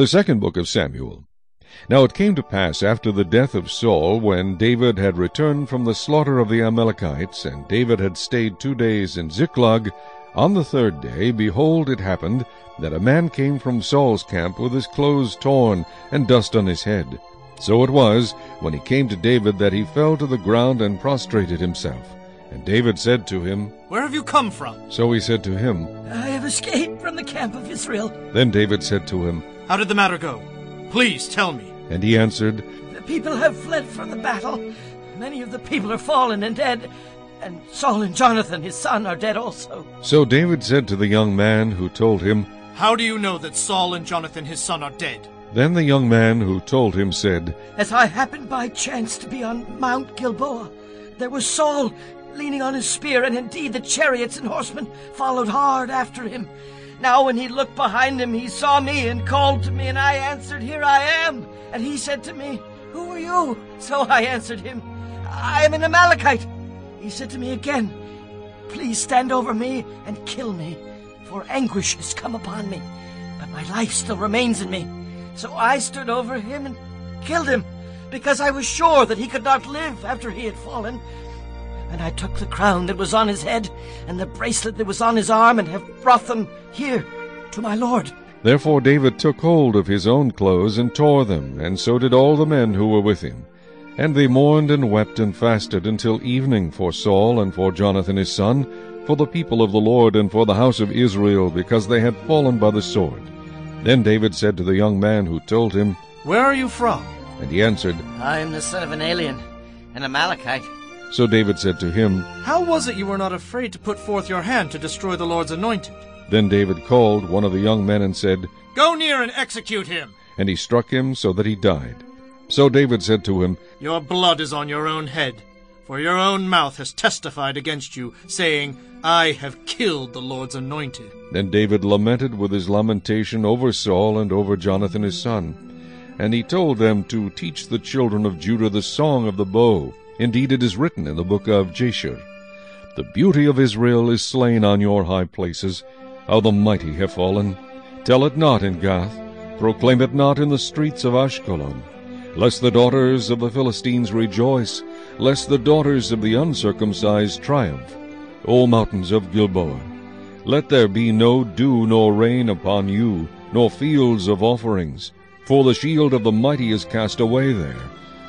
The second book of Samuel. Now it came to pass after the death of Saul, when David had returned from the slaughter of the Amalekites, and David had stayed two days in Ziklag, on the third day, behold, it happened that a man came from Saul's camp with his clothes torn and dust on his head. So it was, when he came to David, that he fell to the ground and prostrated himself. And David said to him, Where have you come from? So he said to him, I have escaped from the camp of Israel. Then David said to him, How did the matter go? Please tell me. And he answered, The people have fled from the battle. Many of the people are fallen and dead, and Saul and Jonathan, his son, are dead also. So David said to the young man who told him, How do you know that Saul and Jonathan his son are dead? Then the young man who told him said, As I happened by chance to be on Mount Gilboa, there was Saul leaning on his spear, and indeed the chariots and horsemen followed hard after him. Now when he looked behind him, he saw me and called to me, and I answered, Here I am. And he said to me, Who are you? So I answered him, I am an Amalekite. He said to me again, Please stand over me and kill me, for anguish has come upon me, but my life still remains in me. So I stood over him and killed him, because I was sure that he could not live after he had fallen. And I took the crown that was on his head and the bracelet that was on his arm and have brought them here to my lord. Therefore David took hold of his own clothes and tore them, and so did all the men who were with him. And they mourned and wept and fasted until evening for Saul and for Jonathan his son, for the people of the Lord and for the house of Israel, because they had fallen by the sword. Then David said to the young man who told him, Where are you from? And he answered, I am the son of an alien, an Amalekite. So David said to him, How was it you were not afraid to put forth your hand to destroy the Lord's anointed? Then David called one of the young men and said, Go near and execute him. And he struck him so that he died. So David said to him, Your blood is on your own head, for your own mouth has testified against you, saying, I have killed the Lord's anointed. Then David lamented with his lamentation over Saul and over Jonathan his son. And he told them to teach the children of Judah the song of the bow. Indeed, it is written in the book of Jasher, The beauty of Israel is slain on your high places. How the mighty have fallen. Tell it not in Gath, proclaim it not in the streets of Ashkelon. Lest the daughters of the Philistines rejoice, lest the daughters of the uncircumcised triumph. O mountains of Gilboa, let there be no dew nor rain upon you, nor fields of offerings. For the shield of the mighty is cast away there,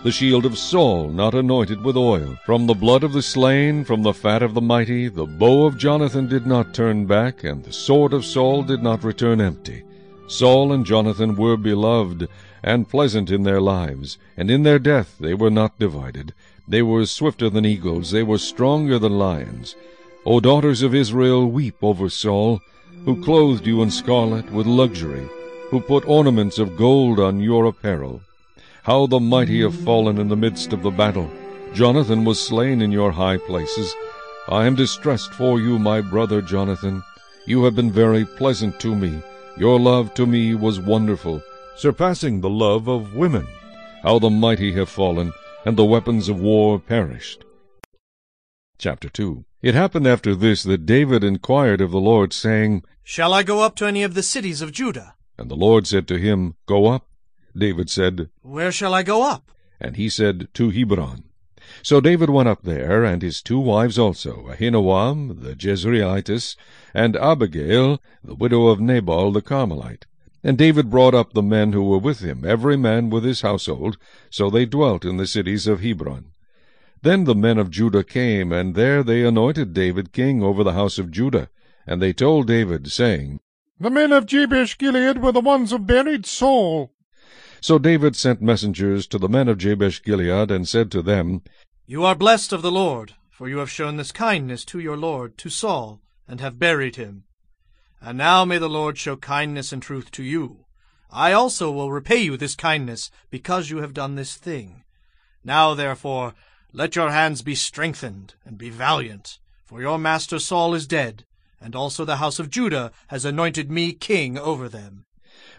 the shield of Saul not anointed with oil. From the blood of the slain, from the fat of the mighty, the bow of Jonathan did not turn back, and the sword of Saul did not return empty. Saul and Jonathan were beloved, and pleasant in their lives, and in their death they were not divided. They were swifter than eagles, they were stronger than lions. O daughters of Israel, weep over Saul, who clothed you in scarlet with luxury, who put ornaments of gold on your apparel. How the mighty have fallen in the midst of the battle! Jonathan was slain in your high places. I am distressed for you, my brother Jonathan. You have been very pleasant to me. Your love to me was wonderful, surpassing the love of women. How the mighty have fallen, and the weapons of war perished. Chapter 2 It happened after this that David inquired of the Lord, saying, Shall I go up to any of the cities of Judah? And the Lord said to him, Go up. David said, Where shall I go up? And he said, To Hebron. So David went up there, and his two wives also, Ahinoam the Jezreelitess, and Abigail, the widow of Nabal the Carmelite. And David brought up the men who were with him, every man with his household, so they dwelt in the cities of Hebron. Then the men of Judah came, and there they anointed David king over the house of Judah. And they told David, saying, The men of Jabesh Gilead were the ones who buried Saul. So David sent messengers to the men of Jabesh Gilead, and said to them, You are blessed of the Lord, for you have shown this kindness to your Lord, to Saul, and have buried him. And now may the Lord show kindness and truth to you. I also will repay you this kindness, because you have done this thing. Now, therefore, let your hands be strengthened, and be valiant, for your master Saul is dead, and also the house of Judah has anointed me king over them.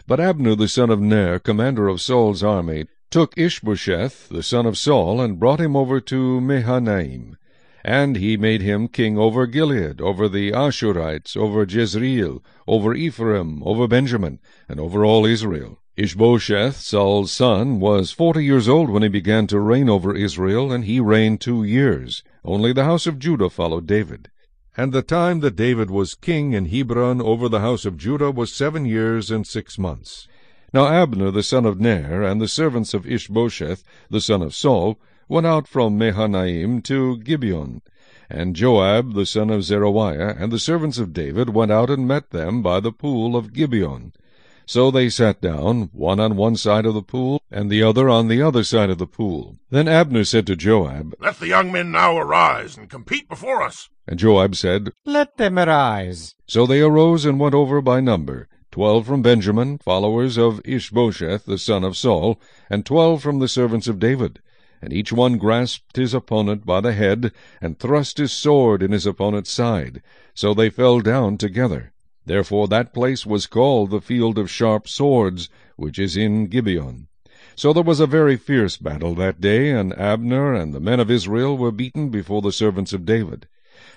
But Abner the son of Ner, commander of Saul's army, took Ishbosheth the son of Saul, and brought him over to Mahanaim. And he made him king over Gilead, over the Ashurites, over Jezreel, over Ephraim, over Benjamin, and over all Israel. Ishbosheth, Saul's son, was forty years old when he began to reign over Israel, and he reigned two years. Only the house of Judah followed David. And the time that David was king in Hebron over the house of Judah was seven years and six months. Now Abner the son of Ner, and the servants of Ishbosheth the son of Saul, went out from Mahanaim to Gibeon. And Joab the son of Zeruiah, and the servants of David, went out and met them by the pool of Gibeon. So they sat down, one on one side of the pool, and the other on the other side of the pool. Then Abner said to Joab, Let the young men now arise and compete before us. And Joab said, Let them arise. So they arose and went over by number, twelve from Benjamin, followers of Ishbosheth the son of Saul, and twelve from the servants of David. And each one grasped his opponent by the head, and thrust his sword in his opponent's side. So they fell down together. Therefore that place was called the field of sharp swords, which is in Gibeon. So there was a very fierce battle that day, and Abner and the men of Israel were beaten before the servants of David.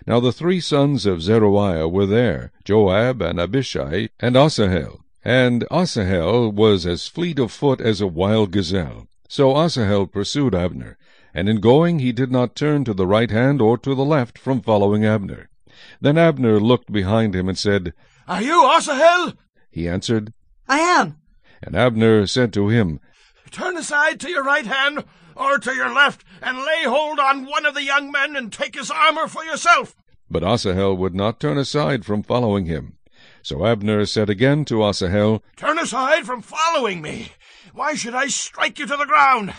Now the three sons of Zeruiah were there, Joab and Abishai and Asahel. And Asahel was as fleet of foot as a wild gazelle. So Asahel pursued Abner, and in going he did not turn to the right hand or to the left from following Abner. Then Abner looked behind him and said, Are you Asahel? He answered, I am. And Abner said to him, Turn aside to your right hand or to your left, and lay hold on one of the young men and take his armor for yourself. But Asahel would not turn aside from following him. So Abner said again to Asahel, Turn aside from following me. Why should I strike you to the ground?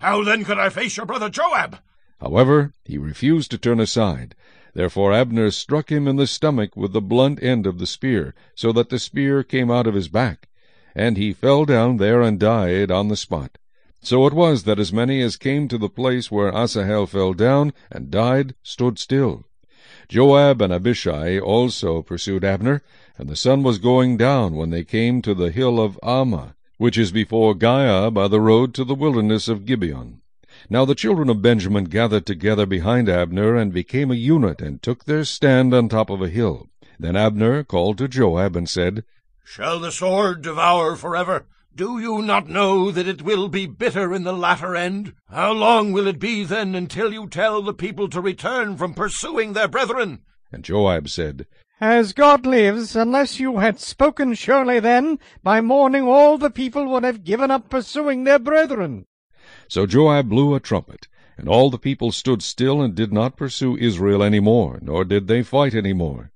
How then could I face your brother Joab? However, he refused to turn aside. Therefore Abner struck him in the stomach with the blunt end of the spear, so that the spear came out of his back. And he fell down there and died on the spot. So it was that as many as came to the place where Asahel fell down and died stood still. Joab and Abishai also pursued Abner, and the sun was going down when they came to the hill of Ammah, which is before Giah by the road to the wilderness of Gibeon. Now the children of Benjamin gathered together behind Abner, and became a unit, and took their stand on top of a hill. Then Abner called to Joab and said, Shall the sword devour forever? Do you not know that it will be bitter in the latter end? How long will it be then until you tell the people to return from pursuing their brethren? And Joab said, As God lives, unless you had spoken surely then, by morning all the people would have given up pursuing their brethren. So Joab blew a trumpet, and all the people stood still and did not pursue Israel any more, nor did they fight any more.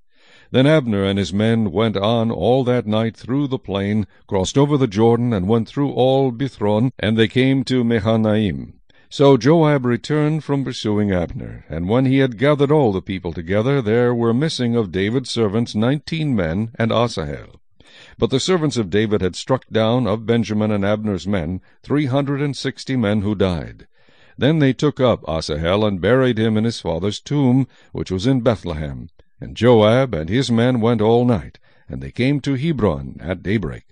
Then Abner and his men went on all that night through the plain, crossed over the Jordan, and went through all Bithron, and they came to Mahanaim. So Joab returned from pursuing Abner, and when he had gathered all the people together, there were missing of David's servants nineteen men and Asahel. But the servants of David had struck down of Benjamin and Abner's men three hundred and sixty men who died. Then they took up Asahel and buried him in his father's tomb, which was in Bethlehem. And Joab and his men went all night, and they came to Hebron at daybreak.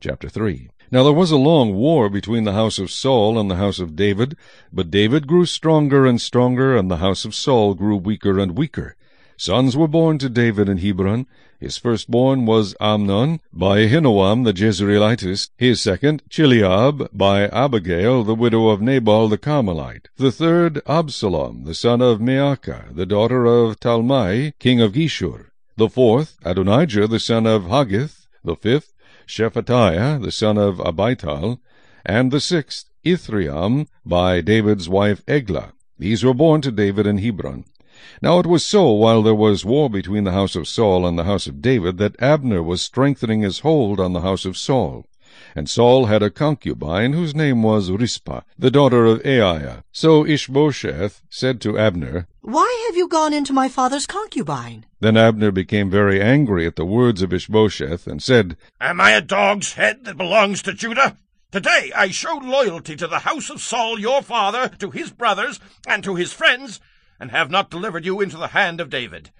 Chapter 3 Now there was a long war between the house of Saul and the house of David, but David grew stronger and stronger, and the house of Saul grew weaker and weaker. Sons were born to David in Hebron. His firstborn was Amnon, by Ahinoam the Jezreelitess. His second, Chileab, by Abigail, the widow of Nabal the Carmelite. The third, Absalom, the son of Maacah, the daughter of Talmai, king of Geshur. The fourth, Adonijah, the son of Haggith. The fifth, Shephatiah, the son of Abital. And the sixth, Ithream, by David's wife Eglah. These were born to David in Hebron. Now it was so, while there was war between the house of Saul and the house of David, that Abner was strengthening his hold on the house of Saul. And Saul had a concubine, whose name was Rizpah, the daughter of Aiah. So Ishbosheth said to Abner, Why have you gone into my father's concubine? Then Abner became very angry at the words of Ishbosheth, and said, Am I a dog's head that belongs to Judah? Today I showed loyalty to the house of Saul your father, to his brothers, and to his friends, and have not delivered you into the hand of David.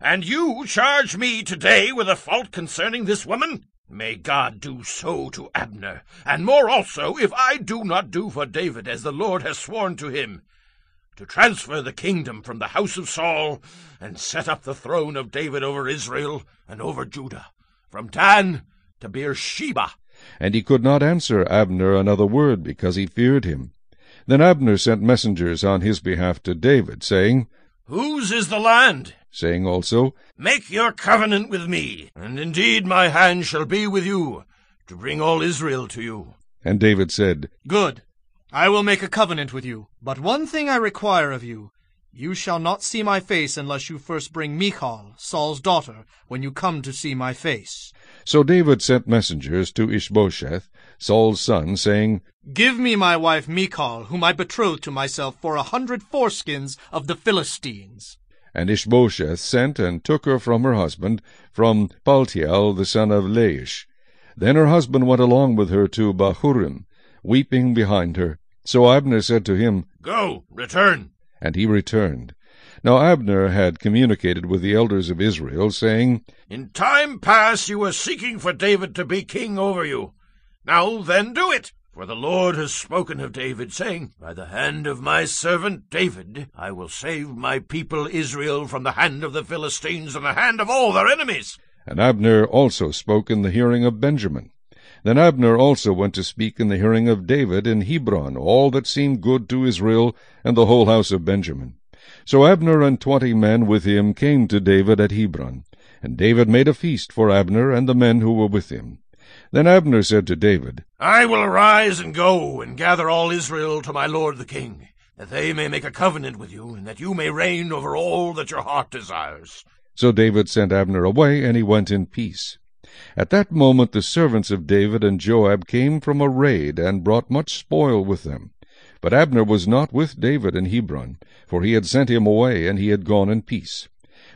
And you charge me today with a fault concerning this woman? May God do so to Abner, and more also, if I do not do for David as the Lord has sworn to him, to transfer the kingdom from the house of Saul, and set up the throne of David over Israel and over Judah, from Dan to Beersheba. And he could not answer Abner another word, because he feared him. Then Abner sent messengers on his behalf to David, saying, Whose is the land? saying also, Make your covenant with me, and indeed my hand shall be with you, to bring all Israel to you. And David said, Good. I will make a covenant with you. But one thing I require of you. You shall not see my face unless you first bring Michal, Saul's daughter, when you come to see my face. So David sent messengers to Ishbosheth, Saul's son, saying, Give me my wife Michal, whom I betrothed to myself for a hundred foreskins of the Philistines. And Ishbosheth sent and took her from her husband, from Paltiel the son of Laish. Then her husband went along with her to Bahurim, weeping behind her. So Abner said to him, Go, return. And he returned. Now Abner had communicated with the elders of Israel, saying, In time past you were seeking for David to be king over you. Now then do it. For the Lord has spoken of David, saying, By the hand of my servant David I will save my people Israel from the hand of the Philistines and the hand of all their enemies. And Abner also spoke in the hearing of Benjamin. Then Abner also went to speak in the hearing of David in Hebron all that seemed good to Israel and the whole house of Benjamin. So Abner and twenty men with him came to David at Hebron. And David made a feast for Abner and the men who were with him. Then Abner said to David, I will arise and go and gather all Israel to my lord the king, that they may make a covenant with you, and that you may reign over all that your heart desires. So David sent Abner away, and he went in peace. At that moment the servants of David and Joab came from a raid, and brought much spoil with them. But Abner was not with David in Hebron, for he had sent him away, and he had gone in peace.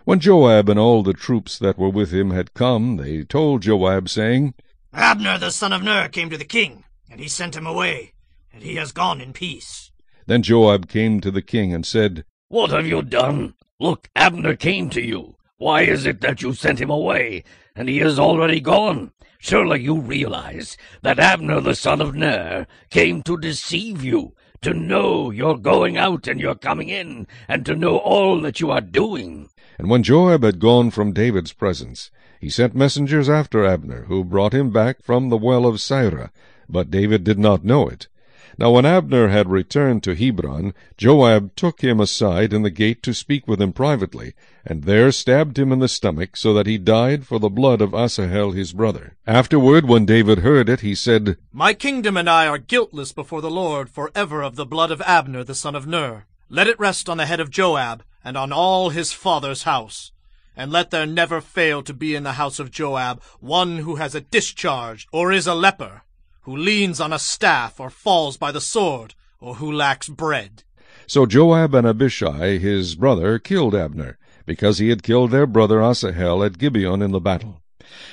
When Joab and all the troops that were with him had come, they told Joab, saying, Abner the son of Ner came to the king, and he sent him away, and he has gone in peace. Then Joab came to the king and said, What have you done? Look, Abner came to you. Why is it that you sent him away, and he is already gone? Surely you realize that Abner the son of Ner came to deceive you, to know you're going out and you're coming in, and to know all that you are doing. And when Joab had gone from David's presence, he sent messengers after Abner, who brought him back from the well of Sirah, but David did not know it. Now when Abner had returned to Hebron, Joab took him aside in the gate to speak with him privately, and there stabbed him in the stomach, so that he died for the blood of Asahel his brother. Afterward, when David heard it, he said, My kingdom and I are guiltless before the Lord for ever of the blood of Abner the son of Ner. Let it rest on the head of Joab, and on all his father's house. And let there never fail to be in the house of Joab one who has a discharge, or is a leper, who leans on a staff, or falls by the sword, or who lacks bread. So Joab and Abishai his brother killed Abner, because he had killed their brother Asahel at Gibeon in the battle.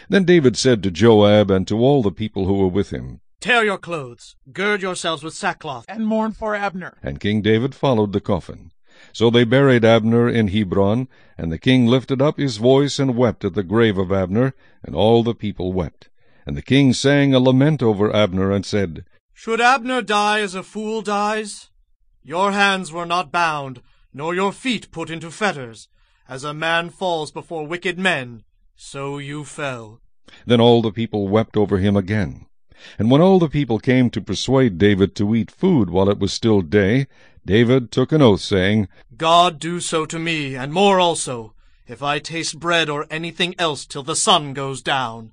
Then David said to Joab and to all the people who were with him, Tear your clothes, gird yourselves with sackcloth, and mourn for Abner. And King David followed the coffin. So they buried Abner in Hebron, and the king lifted up his voice and wept at the grave of Abner, and all the people wept. And the king sang a lament over Abner, and said, Should Abner die as a fool dies? Your hands were not bound, nor your feet put into fetters. As a man falls before wicked men, so you fell. Then all the people wept over him again. And when all the people came to persuade David to eat food while it was still day, David took an oath, saying, God do so to me, and more also, if I taste bread or anything else till the sun goes down.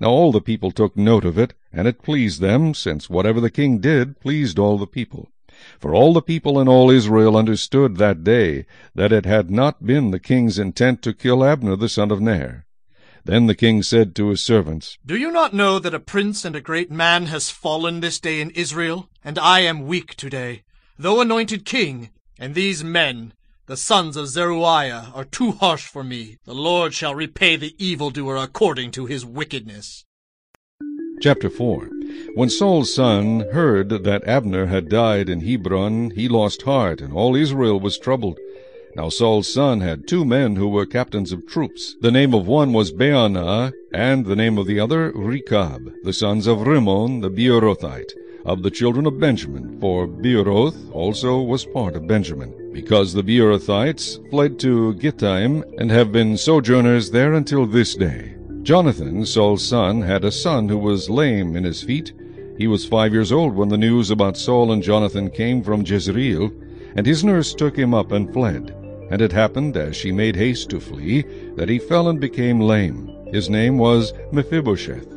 Now all the people took note of it, and it pleased them, since whatever the king did pleased all the people. For all the people in all Israel understood that day that it had not been the king's intent to kill Abner the son of Ner. Then the king said to his servants, Do you not know that a prince and a great man has fallen this day in Israel? And I am weak today, though anointed king, and these men, the sons of Zeruiah, are too harsh for me. The Lord shall repay the evildoer according to his wickedness. Chapter 4 When Saul's son heard that Abner had died in Hebron, he lost heart, and all Israel was troubled. Now Saul's son had two men who were captains of troops. The name of one was Baanah, and the name of the other Rechab, the sons of Rimmon the Beerothite, of the children of Benjamin, for Beeroth also was part of Benjamin, because the Beerothites fled to Gittaim, and have been sojourners there until this day. Jonathan, Saul's son, had a son who was lame in his feet. He was five years old when the news about Saul and Jonathan came from Jezreel, and his nurse took him up and fled. And it happened, as she made haste to flee, that he fell and became lame. His name was Mephibosheth.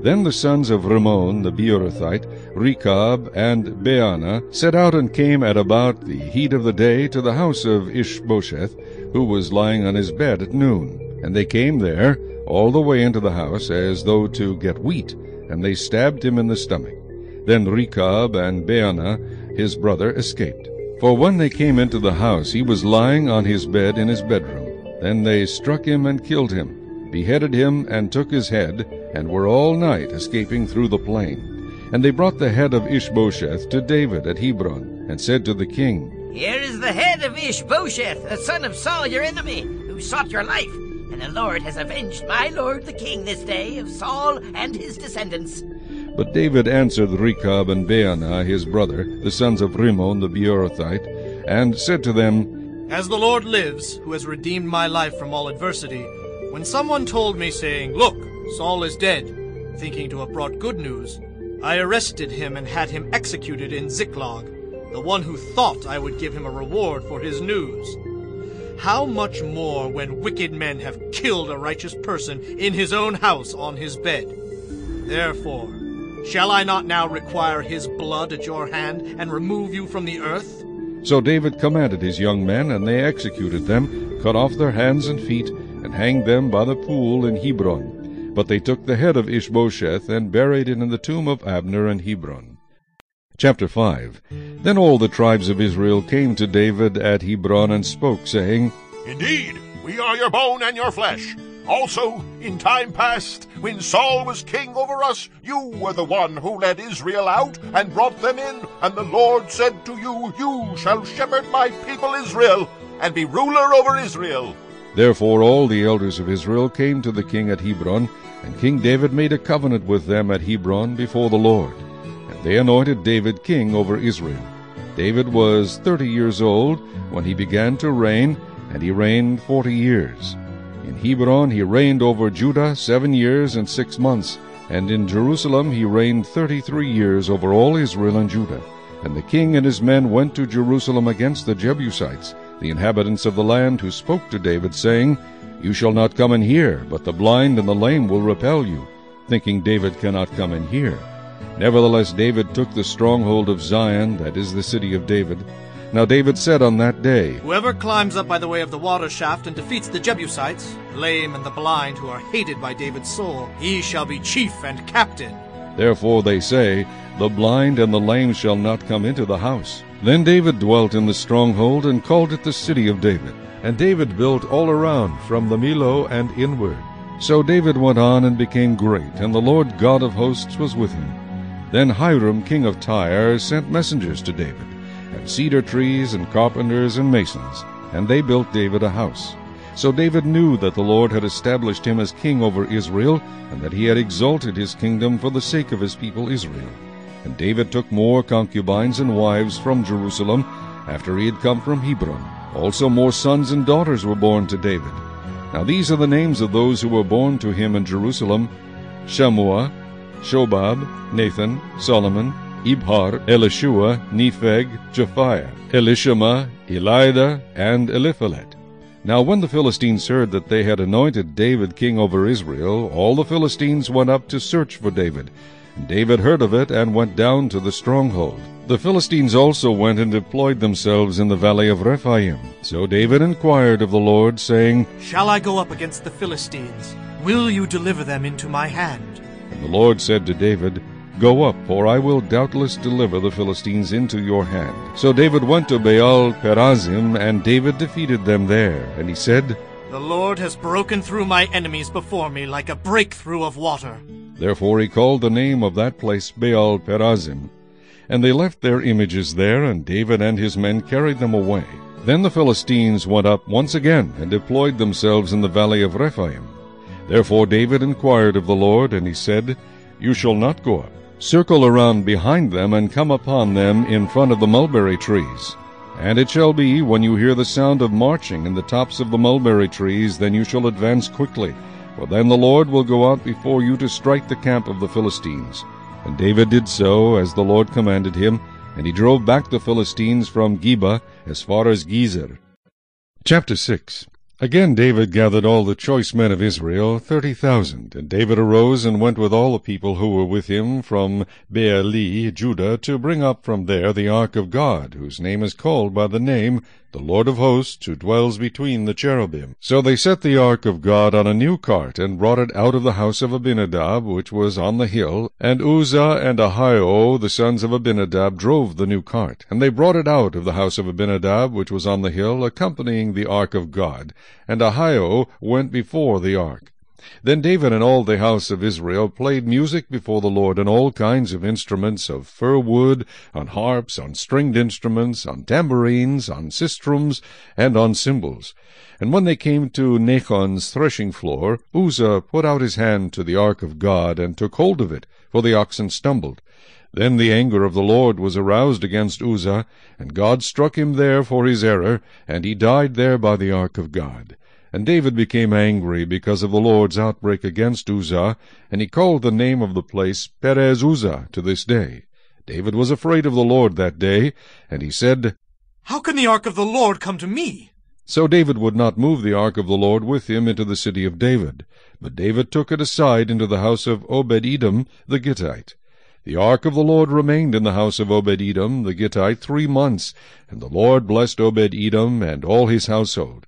Then the sons of Rimmon the Beerothite, Rechab, and Baanah, set out and came at about the heat of the day to the house of Ishbosheth, who was lying on his bed at noon. And they came there, all the way into the house, as though to get wheat, and they stabbed him in the stomach. Then Rechab and Baanah, his brother, escaped. For when they came into the house, he was lying on his bed in his bedroom. Then they struck him and killed him, beheaded him, and took his head, and were all night escaping through the plain. And they brought the head of Ishbosheth to David at Hebron, and said to the king, Here is the head of Ishbosheth, the son of Saul your enemy, who sought your life. And the Lord has avenged my lord the king this day of Saul and his descendants. But David answered Rechab and Baanah his brother, the sons of Rimmon the Beerothite, and said to them, As the Lord lives, who has redeemed my life from all adversity, when someone told me, saying, Look, Saul is dead, thinking to have brought good news, I arrested him and had him executed in Ziklag, the one who thought I would give him a reward for his news. How much more when wicked men have killed a righteous person in his own house on his bed? Therefore, shall I not now require his blood at your hand and remove you from the earth? So David commanded his young men, and they executed them, cut off their hands and feet, and hanged them by the pool in Hebron. But they took the head of Ishbosheth, and buried it in the tomb of Abner in Hebron. Chapter 5 Then all the tribes of Israel came to David at Hebron, and spoke, saying, Indeed, we are your bone and your flesh. Also, in time past, when Saul was king over us, you were the one who led Israel out and brought them in, and the Lord said to you, You shall shepherd my people Israel, and be ruler over Israel. Therefore all the elders of Israel came to the king at Hebron, and King David made a covenant with them at Hebron before the Lord. And they anointed David king over Israel. David was thirty years old when he began to reign, and he reigned forty years. In Hebron he reigned over Judah seven years and six months, and in Jerusalem he reigned thirty-three years over all Israel and Judah. And the king and his men went to Jerusalem against the Jebusites, the inhabitants of the land, who spoke to David, saying, You shall not come in here, but the blind and the lame will repel you, thinking David cannot come in here. Nevertheless David took the stronghold of Zion, that is the city of David. Now David said on that day, Whoever climbs up by the way of the water shaft and defeats the Jebusites, the lame and the blind who are hated by David's soul, he shall be chief and captain. Therefore they say, The blind and the lame shall not come into the house. Then David dwelt in the stronghold, and called it the city of David. And David built all around, from the Millo and inward. So David went on and became great, and the Lord God of hosts was with him. Then Hiram king of Tyre sent messengers to David, and cedar trees, and carpenters, and masons, and they built David a house. So David knew that the Lord had established him as king over Israel, and that he had exalted his kingdom for the sake of his people Israel. And David took more concubines and wives from Jerusalem, after he had come from Hebron. Also more sons and daughters were born to David. Now these are the names of those who were born to him in Jerusalem, Shammua, Shobab, Nathan, Solomon, Ibhar, Elishua, Nepheg, Japhiah, Elishama, Eliada, and Eliphalet. Now when the Philistines heard that they had anointed David king over Israel, all the Philistines went up to search for David. David heard of it, and went down to the stronghold. The Philistines also went and deployed themselves in the valley of Rephaim. So David inquired of the Lord, saying, Shall I go up against the Philistines? Will you deliver them into my hand? And the Lord said to David, Go up, for I will doubtless deliver the Philistines into your hand. So David went to Baal Perazim, and David defeated them there. And he said, The Lord has broken through my enemies before me like a breakthrough of water. Therefore he called the name of that place Baal Perazim. And they left their images there, and David and his men carried them away. Then the Philistines went up once again, and deployed themselves in the valley of Rephaim. Therefore David inquired of the Lord, and he said, You shall not go up. Circle around behind them, and come upon them in front of the mulberry trees. And it shall be, when you hear the sound of marching in the tops of the mulberry trees, then you shall advance quickly, for then the Lord will go out before you to strike the camp of the Philistines. And David did so, as the Lord commanded him, and he drove back the Philistines from Geba as far as Gezer. Chapter 6 Again David gathered all the choice men of Israel, thirty thousand. And David arose and went with all the people who were with him from Baale, Judah, to bring up from there the ark of God, whose name is called by the name the Lord of hosts, who dwells between the cherubim. So they set the ark of God on a new cart, and brought it out of the house of Abinadab, which was on the hill. And Uzzah and Ahio, the sons of Abinadab, drove the new cart. And they brought it out of the house of Abinadab, which was on the hill, accompanying the ark of God. And Ahio went before the ark. Then David and all the house of Israel played music before the Lord on all kinds of instruments of fir wood, on harps, on stringed instruments, on tambourines, on sistrums, and on cymbals. And when they came to Nachon's threshing floor, Uzzah put out his hand to the ark of God, and took hold of it, for the oxen stumbled. Then the anger of the Lord was aroused against Uzzah, and God struck him there for his error, and he died there by the ark of God. And David became angry because of the Lord's outbreak against Uzzah, and he called the name of the place Perez Uzzah to this day. David was afraid of the Lord that day, and he said, How can the ark of the Lord come to me? So David would not move the ark of the Lord with him into the city of David, but David took it aside into the house of Obed-Edom the Gittite. The ark of the Lord remained in the house of Obed-Edom the Gittite three months, and the Lord blessed Obed-Edom and all his household.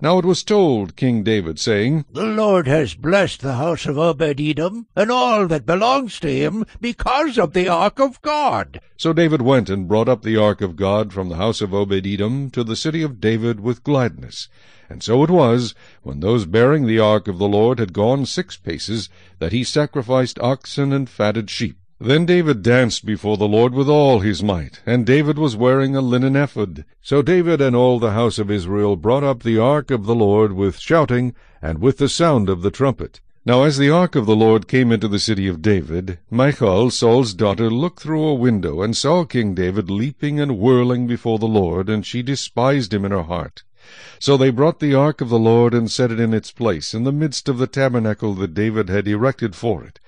Now it was told King David, saying, The Lord has blessed the house of Obed-Edom, and all that belongs to him, because of the ark of God. So David went and brought up the ark of God from the house of Obed-Edom to the city of David with gladness. And so it was, when those bearing the ark of the Lord had gone six paces, that he sacrificed oxen and fatted sheep. Then David danced before the Lord with all his might, and David was wearing a linen ephod. So David and all the house of Israel brought up the ark of the Lord with shouting, and with the sound of the trumpet. Now as the ark of the Lord came into the city of David, Michal, Saul's daughter, looked through a window, and saw King David leaping and whirling before the Lord, and she despised him in her heart. So they brought the ark of the Lord, and set it in its place, in the midst of the tabernacle that David had erected for it.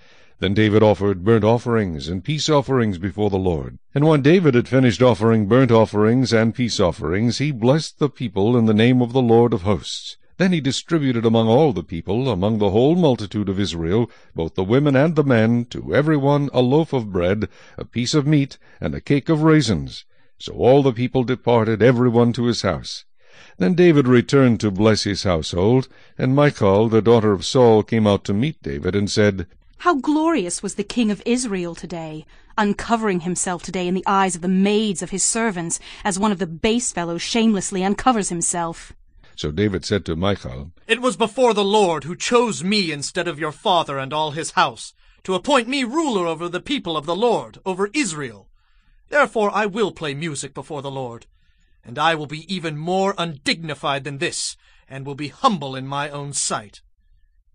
Then David offered burnt offerings and peace offerings before the Lord. And when David had finished offering burnt offerings and peace offerings, he blessed the people in the name of the Lord of hosts. Then he distributed among all the people, among the whole multitude of Israel, both the women and the men, to every one a loaf of bread, a piece of meat, and a cake of raisins. So all the people departed, every one to his house. Then David returned to bless his household, and Michal, the daughter of Saul, came out to meet David, and said, how glorious was the king of Israel today, uncovering himself today in the eyes of the maids of his servants, as one of the base fellows shamelessly uncovers himself. So David said to Michal, It was before the Lord who chose me instead of your father and all his house, to appoint me ruler over the people of the Lord, over Israel. Therefore I will play music before the Lord, and I will be even more undignified than this, and will be humble in my own sight.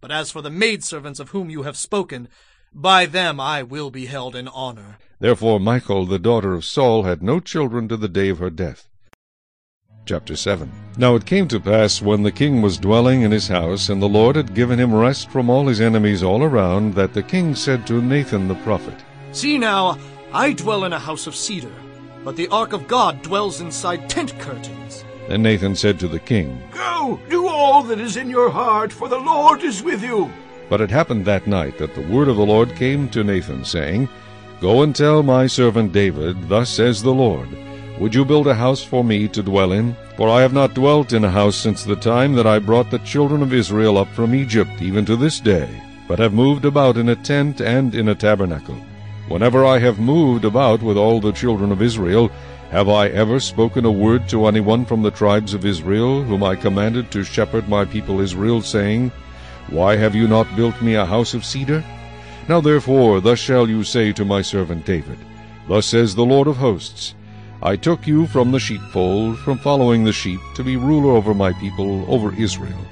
But as for the maidservants of whom you have spoken, by them I will be held in honor. Therefore Michal, the daughter of Saul, had no children to the day of her death. Chapter 7 Now it came to pass, when the king was dwelling in his house, and the Lord had given him rest from all his enemies all around, that the king said to Nathan the prophet, See now, I dwell in a house of cedar, but the ark of God dwells inside tent curtains. Then Nathan said to the king, Go, do all that is in your heart, for the Lord is with you. But it happened that night that the word of the Lord came to Nathan, saying, Go and tell my servant David, Thus says the Lord, Would you build a house for me to dwell in? For I have not dwelt in a house since the time that I brought the children of Israel up from Egypt, even to this day, but have moved about in a tent and in a tabernacle. Whenever I have moved about with all the children of Israel, have I ever spoken a word to anyone from the tribes of Israel, whom I commanded to shepherd my people Israel, saying, Why have you not built me a house of cedar? Now therefore thus shall you say to my servant David, Thus says the Lord of hosts, I took you from the sheepfold, from following the sheep, to be ruler over my people, over Israel.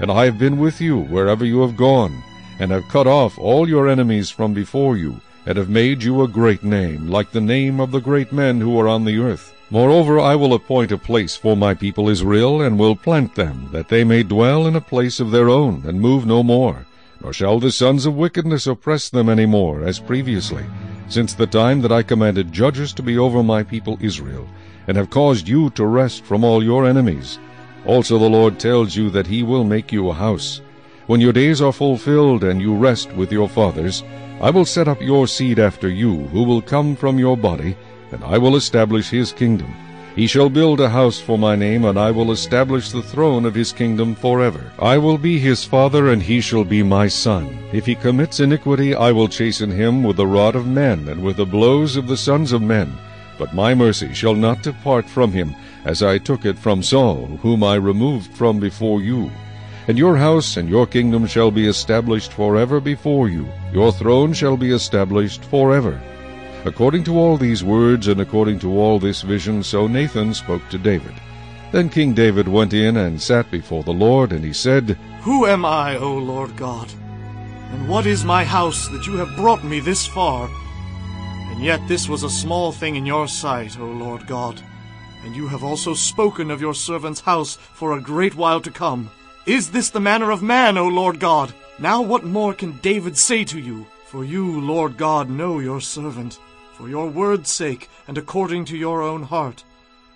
And I have been with you wherever you have gone, and have cut off all your enemies from before you, and have made you a great name, like the name of the great men who are on the earth. Moreover, I will appoint a place for my people Israel, and will plant them, that they may dwell in a place of their own, and move no more. Nor shall the sons of wickedness oppress them any more, as previously, since the time that I commanded judges to be over my people Israel, and have caused you to rest from all your enemies. Also the Lord tells you that he will make you a house. When your days are fulfilled, and you rest with your fathers, I will set up your seed after you, who will come from your body, and I will establish his kingdom. He shall build a house for my name, and I will establish the throne of his kingdom forever. I will be his father, and he shall be my son. If he commits iniquity, I will chasten him with the rod of men, and with the blows of the sons of men. But my mercy shall not depart from him, as I took it from Saul, whom I removed from before you. And your house and your kingdom shall be established forever before you. Your throne shall be established forever. According to all these words and according to all this vision, so Nathan spoke to David. Then King David went in and sat before the Lord, and he said, Who am I, O Lord God? And what is my house that you have brought me this far? And yet this was a small thing in your sight, O Lord God. And you have also spoken of your servant's house for a great while to come. Is this the manner of man, O Lord God? Now what more can David say to you? For you, Lord God, know your servant. For your word's sake, and according to your own heart,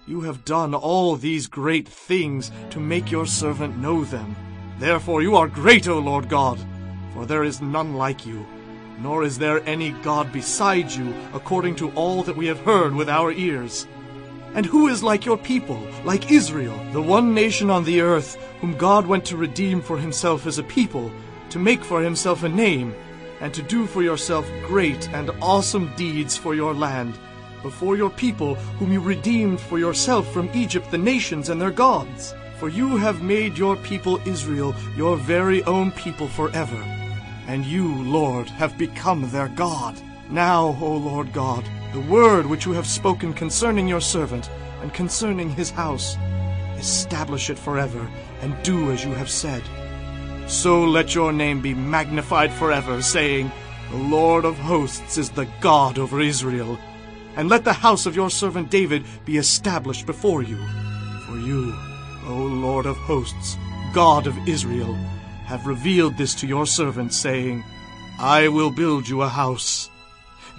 you have done all these great things to make your servant know them. Therefore you are great, O Lord God, for there is none like you, nor is there any God beside you, according to all that we have heard with our ears. And who is like your people, like Israel, the one nation on the earth, whom God went to redeem for himself as a people, to make for himself a name, and to do for yourself great and awesome deeds for your land, before your people, whom you redeemed for yourself from Egypt, the nations and their gods. For you have made your people Israel your very own people forever, and you, Lord, have become their God. Now, O Lord God, the word which you have spoken concerning your servant and concerning his house, establish it forever, and do as you have said. So let your name be magnified forever, saying, The Lord of hosts is the God over Israel. And let the house of your servant David be established before you. For you, O Lord of hosts, God of Israel, have revealed this to your servant, saying, I will build you a house.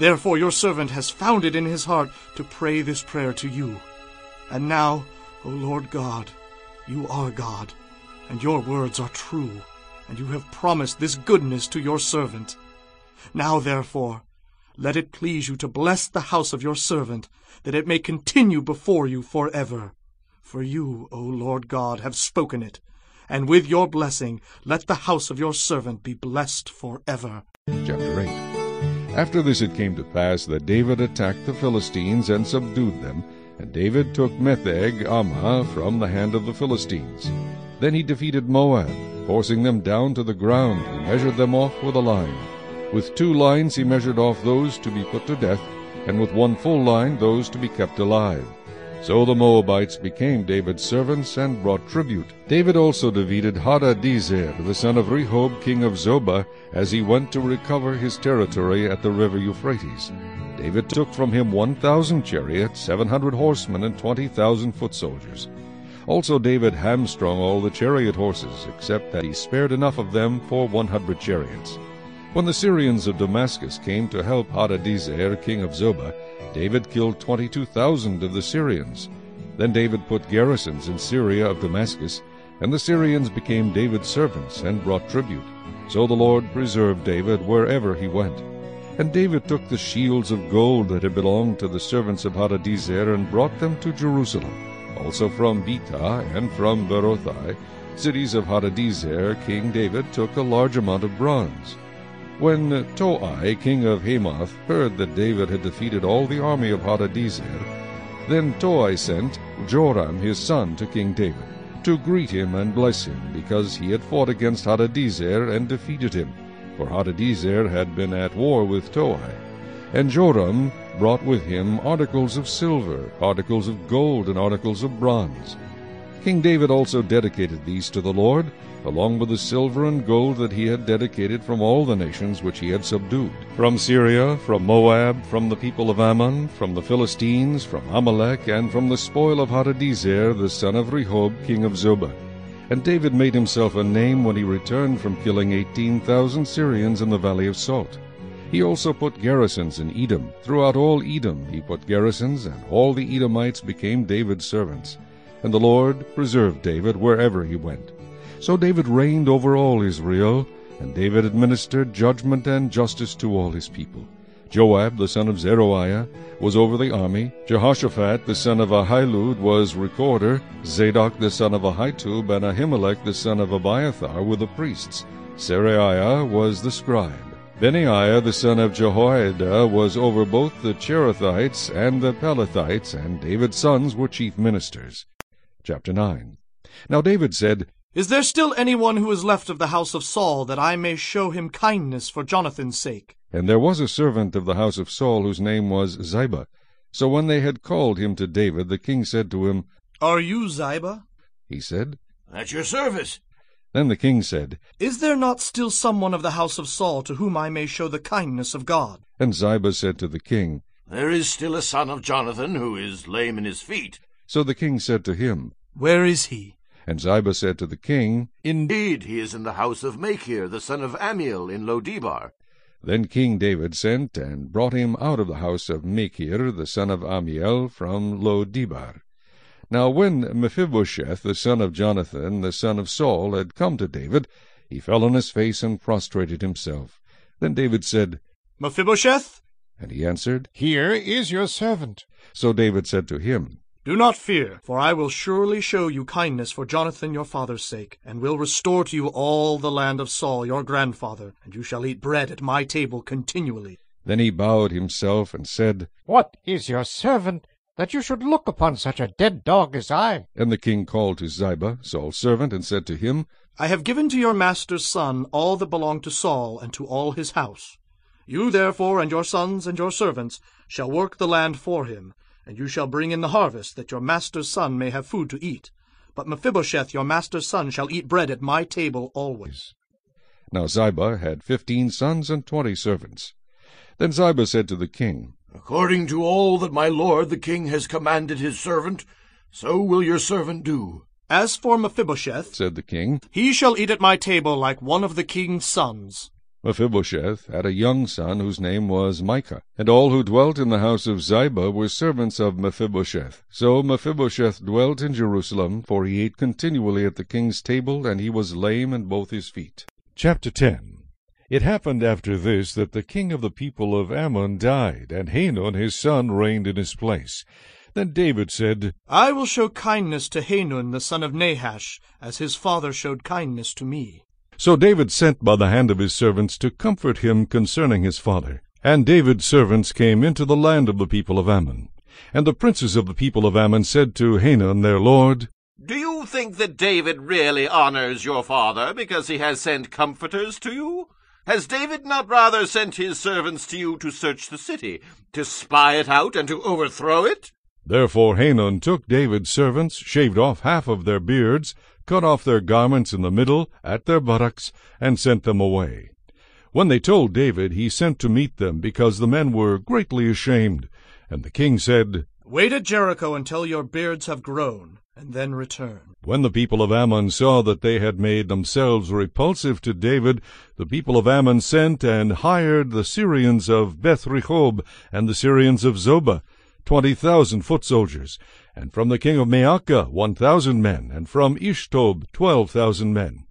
Therefore your servant has found it in his heart to pray this prayer to you. And now, O Lord God, you are God, and your words are true and you have promised this goodness to your servant. Now, therefore, let it please you to bless the house of your servant, that it may continue before you forever. For you, O Lord God, have spoken it, and with your blessing let the house of your servant be blessed forever. Chapter 8 After this it came to pass that David attacked the Philistines and subdued them, and David took Metheg Ammah from the hand of the Philistines. Then he defeated Moab, Forcing them down to the ground, he measured them off with a line. With two lines he measured off those to be put to death, and with one full line those to be kept alive. So the Moabites became David's servants and brought tribute. David also defeated Hadadezer, the son of Rehob, king of Zobah, as he went to recover his territory at the river Euphrates. David took from him one thousand chariots, seven hundred horsemen, and twenty thousand foot soldiers. Also David hamstrung all the chariot horses, except that he spared enough of them for one hundred chariots. When the Syrians of Damascus came to help Hadadezer, king of Zobah, David killed twenty-two thousand of the Syrians. Then David put garrisons in Syria of Damascus, and the Syrians became David's servants and brought tribute. So the Lord preserved David wherever he went. And David took the shields of gold that had belonged to the servants of Hadadezer and brought them to Jerusalem also from Betah and from Berothai, cities of Hadadezer, King David took a large amount of bronze. When Toi, king of Hamath, heard that David had defeated all the army of Hadadezer, then Toi sent Joram his son to King David, to greet him and bless him, because he had fought against Hadadezer and defeated him, for Hadadezer had been at war with Toi. And Joram brought with him articles of silver, articles of gold, and articles of bronze. King David also dedicated these to the Lord, along with the silver and gold that he had dedicated from all the nations which he had subdued, from Syria, from Moab, from the people of Ammon, from the Philistines, from Amalek, and from the spoil of Hadadezer the son of Rehob, king of Zobah. And David made himself a name when he returned from killing eighteen thousand Syrians in the valley of Salt. He also put garrisons in Edom. Throughout all Edom he put garrisons, and all the Edomites became David's servants. And the Lord preserved David wherever he went. So David reigned over all Israel, and David administered judgment and justice to all his people. Joab the son of Zeruiah was over the army. Jehoshaphat the son of Ahilud was recorder. Zadok the son of Ahitub and Ahimelech the son of Abiathar were the priests. Seraiah was the scribe. Benaiah the son of Jehoiada was over both the Cherethites and the Pelethites, and David's sons were chief ministers. Chapter 9 Now David said, Is there still anyone who is left of the house of Saul, that I may show him kindness for Jonathan's sake? And there was a servant of the house of Saul whose name was Ziba. So when they had called him to David, the king said to him, Are you Ziba? He said, At your service. Then the king said, Is there not still someone of the house of Saul to whom I may show the kindness of God? And Ziba said to the king, There is still a son of Jonathan who is lame in his feet. So the king said to him, Where is he? And Ziba said to the king, Indeed, he is in the house of Machir, the son of Amiel, in Lodebar. Then King David sent and brought him out of the house of Machir, the son of Amiel, from Lodebar. Now when Mephibosheth, the son of Jonathan, the son of Saul, had come to David, he fell on his face and prostrated himself. Then David said, Mephibosheth? And he answered, Here is your servant. So David said to him, Do not fear, for I will surely show you kindness for Jonathan your father's sake, and will restore to you all the land of Saul your grandfather, and you shall eat bread at my table continually. Then he bowed himself and said, What is your servant, that you should look upon such a dead dog as I? And the king called to Ziba, Saul's servant, and said to him, I have given to your master's son all that belonged to Saul and to all his house. You therefore and your sons and your servants shall work the land for him, and you shall bring in the harvest, that your master's son may have food to eat. But Mephibosheth your master's son shall eat bread at my table always. Now Ziba had fifteen sons and twenty servants. Then Ziba said to the king, According to all that my lord the king has commanded his servant, so will your servant do. As for Mephibosheth, said the king, he shall eat at my table like one of the king's sons. Mephibosheth had a young son whose name was Micah, and all who dwelt in the house of Ziba were servants of Mephibosheth. So Mephibosheth dwelt in Jerusalem, for he ate continually at the king's table, and he was lame in both his feet. Chapter 10 It happened after this that the king of the people of Ammon died, and Hanun his son reigned in his place. Then David said, I will show kindness to Hanun the son of Nahash, as his father showed kindness to me. So David sent by the hand of his servants to comfort him concerning his father. And David's servants came into the land of the people of Ammon. And the princes of the people of Ammon said to Hanun their lord, Do you think that David really honors your father because he has sent comforters to you? Has David not rather sent his servants to you to search the city, to spy it out, and to overthrow it? Therefore Hanun took David's servants, shaved off half of their beards, cut off their garments in the middle, at their buttocks, and sent them away. When they told David, he sent to meet them, because the men were greatly ashamed. And the king said, Wait at Jericho until your beards have grown, and then return. When the people of Ammon saw that they had made themselves repulsive to David, the people of Ammon sent and hired the Syrians of Beth Rehob and the Syrians of Zobah, twenty thousand foot soldiers, and from the king of Maacah one thousand men, and from Ishtob twelve thousand men.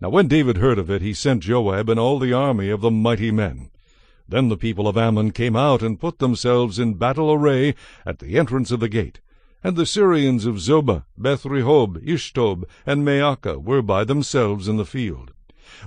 Now when David heard of it, he sent Joab and all the army of the mighty men. Then the people of Ammon came out and put themselves in battle array at the entrance of the gate. And the Syrians of Zobah, Beth Rehob, Ishtob, and Maacah were by themselves in the field.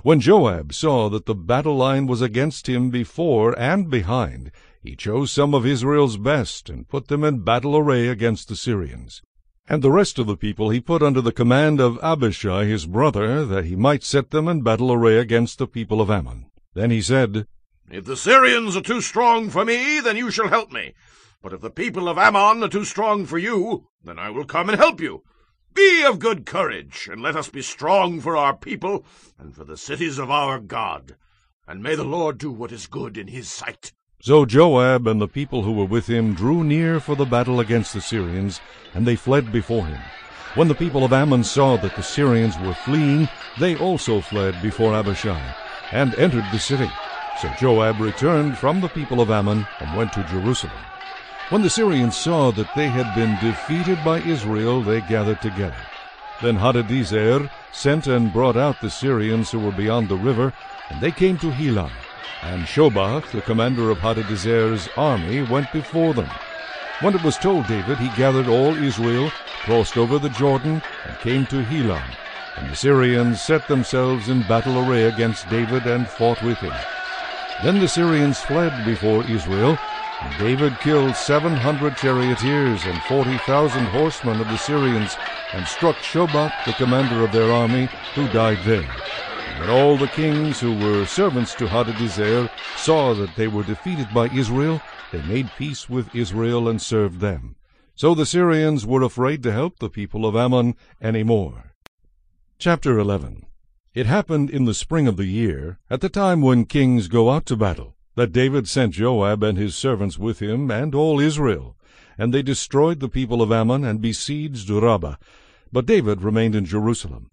When Joab saw that the battle line was against him before and behind, he chose some of Israel's best, and put them in battle array against the Syrians. And the rest of the people he put under the command of Abishai his brother, that he might set them in battle array against the people of Ammon. Then he said, If the Syrians are too strong for me, then you shall help me. But if the people of Ammon are too strong for you, then I will come and help you. Be of good courage, and let us be strong for our people and for the cities of our God. And may the Lord do what is good in his sight. So Joab and the people who were with him drew near for the battle against the Syrians, and they fled before him. When the people of Ammon saw that the Syrians were fleeing, they also fled before Abishai, and entered the city. So Joab returned from the people of Ammon and went to Jerusalem. When the Syrians saw that they had been defeated by Israel, they gathered together. Then Hadadezer sent and brought out the Syrians who were beyond the river, and they came to Helah. And Shobach, the commander of Hadadezer's army, went before them. When it was told David, he gathered all Israel, crossed over the Jordan, and came to Helah. And the Syrians set themselves in battle array against David and fought with him. Then the Syrians fled before Israel, and David killed seven hundred charioteers and forty thousand horsemen of the Syrians, and struck Shobach, the commander of their army, who died there. When all the kings who were servants to Hadadezer saw that they were defeated by Israel, they made peace with Israel and served them. So the Syrians were afraid to help the people of Ammon any more. Chapter 11 It happened in the spring of the year, at the time when kings go out to battle, that David sent Joab and his servants with him and all Israel. And they destroyed the people of Ammon and besieged Rabbah. But David remained in Jerusalem.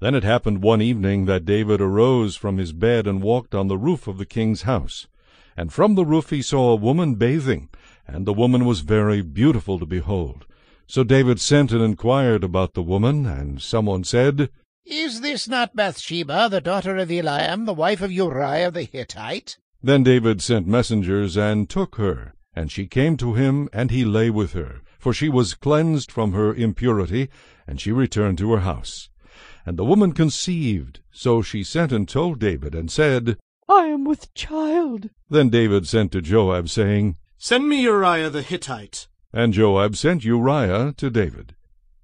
Then it happened one evening that David arose from his bed and walked on the roof of the king's house. And from the roof he saw a woman bathing, and the woman was very beautiful to behold. So David sent and inquired about the woman, and someone said, Is this not Bathsheba, the daughter of Eliam, the wife of Uriah the Hittite? Then David sent messengers and took her, and she came to him, and he lay with her, for she was cleansed from her impurity, and she returned to her house. And the woman conceived. So she sent and told David, and said, I am with child. Then David sent to Joab, saying, Send me Uriah the Hittite. And Joab sent Uriah to David.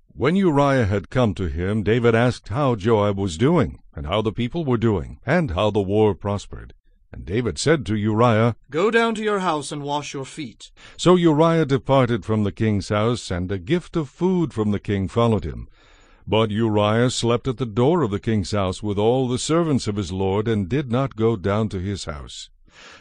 When Uriah had come to him, David asked how Joab was doing, and how the people were doing, and how the war prospered. And David said to Uriah, Go down to your house and wash your feet. So Uriah departed from the king's house, and a gift of food from the king followed him. But Uriah slept at the door of the king's house with all the servants of his lord, and did not go down to his house.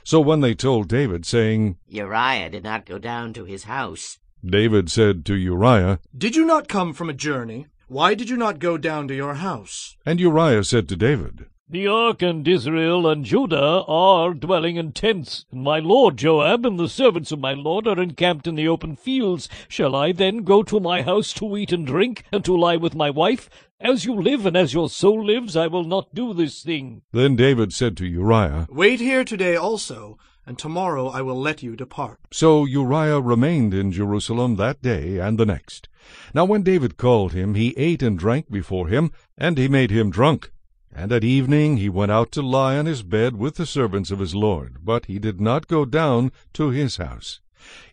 So when they told David, saying, Uriah did not go down to his house, David said to Uriah, Did you not come from a journey? Why did you not go down to your house? And Uriah said to David, The ark and Israel and Judah are dwelling in tents, and my lord Joab and the servants of my lord are encamped in the open fields. Shall I then go to my house to eat and drink, and to lie with my wife? As you live, and as your soul lives, I will not do this thing. Then David said to Uriah, Wait here today also, and tomorrow I will let you depart. So Uriah remained in Jerusalem that day and the next. Now when David called him, he ate and drank before him, and he made him drunk. And at evening he went out to lie on his bed with the servants of his lord, but he did not go down to his house.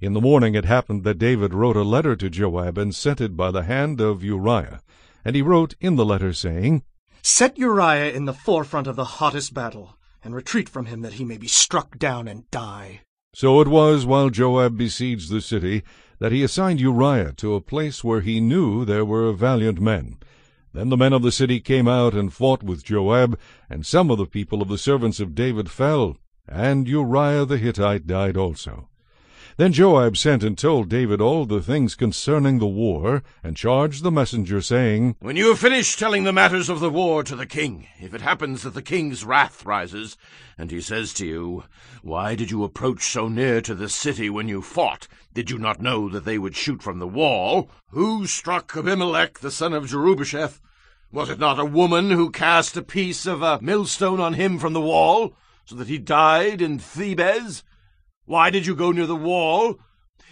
In the morning it happened that David wrote a letter to Joab, and sent it by the hand of Uriah. And he wrote in the letter, saying, Set Uriah in the forefront of the hottest battle, and retreat from him that he may be struck down and die. So it was, while Joab besieged the city, that he assigned Uriah to a place where he knew there were valiant men. Then the men of the city came out and fought with Joab, and some of the people of the servants of David fell, and Uriah the Hittite died also. Then Joab sent and told David all the things concerning the war, and charged the messenger, saying, When you have finished telling the matters of the war to the king, if it happens that the king's wrath rises, and he says to you, Why did you approach so near to the city when you fought? Did you not know that they would shoot from the wall? Who struck Abimelech the son of Jerubbesheth? Was it not a woman who cast a piece of a millstone on him from the wall, so that he died in Thebez? Why did you go near the wall?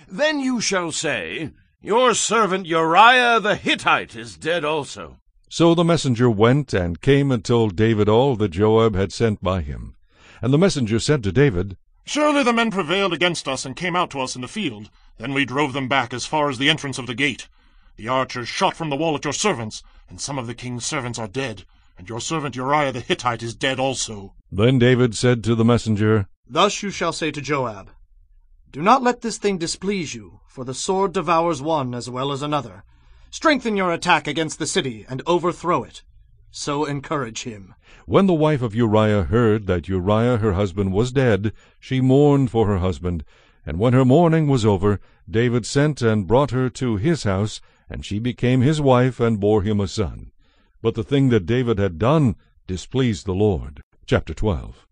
Then you shall say, Your servant Uriah the Hittite is dead also. So the messenger went and came and told David all that Joab had sent by him. And the messenger said to David, Surely the men prevailed against us and came out to us in the field. Then we drove them back as far as the entrance of the gate. The archers shot from the wall at your servants, and some of the king's servants are dead, and your servant Uriah the Hittite is dead also. Then David said to the messenger, Thus you shall say to Joab, Do not let this thing displease you, for the sword devours one as well as another. Strengthen your attack against the city, and overthrow it. So encourage him. When the wife of Uriah heard that Uriah her husband was dead, she mourned for her husband. And when her mourning was over, David sent and brought her to his house, and she became his wife, and bore him a son. But the thing that David had done displeased the Lord. Chapter 12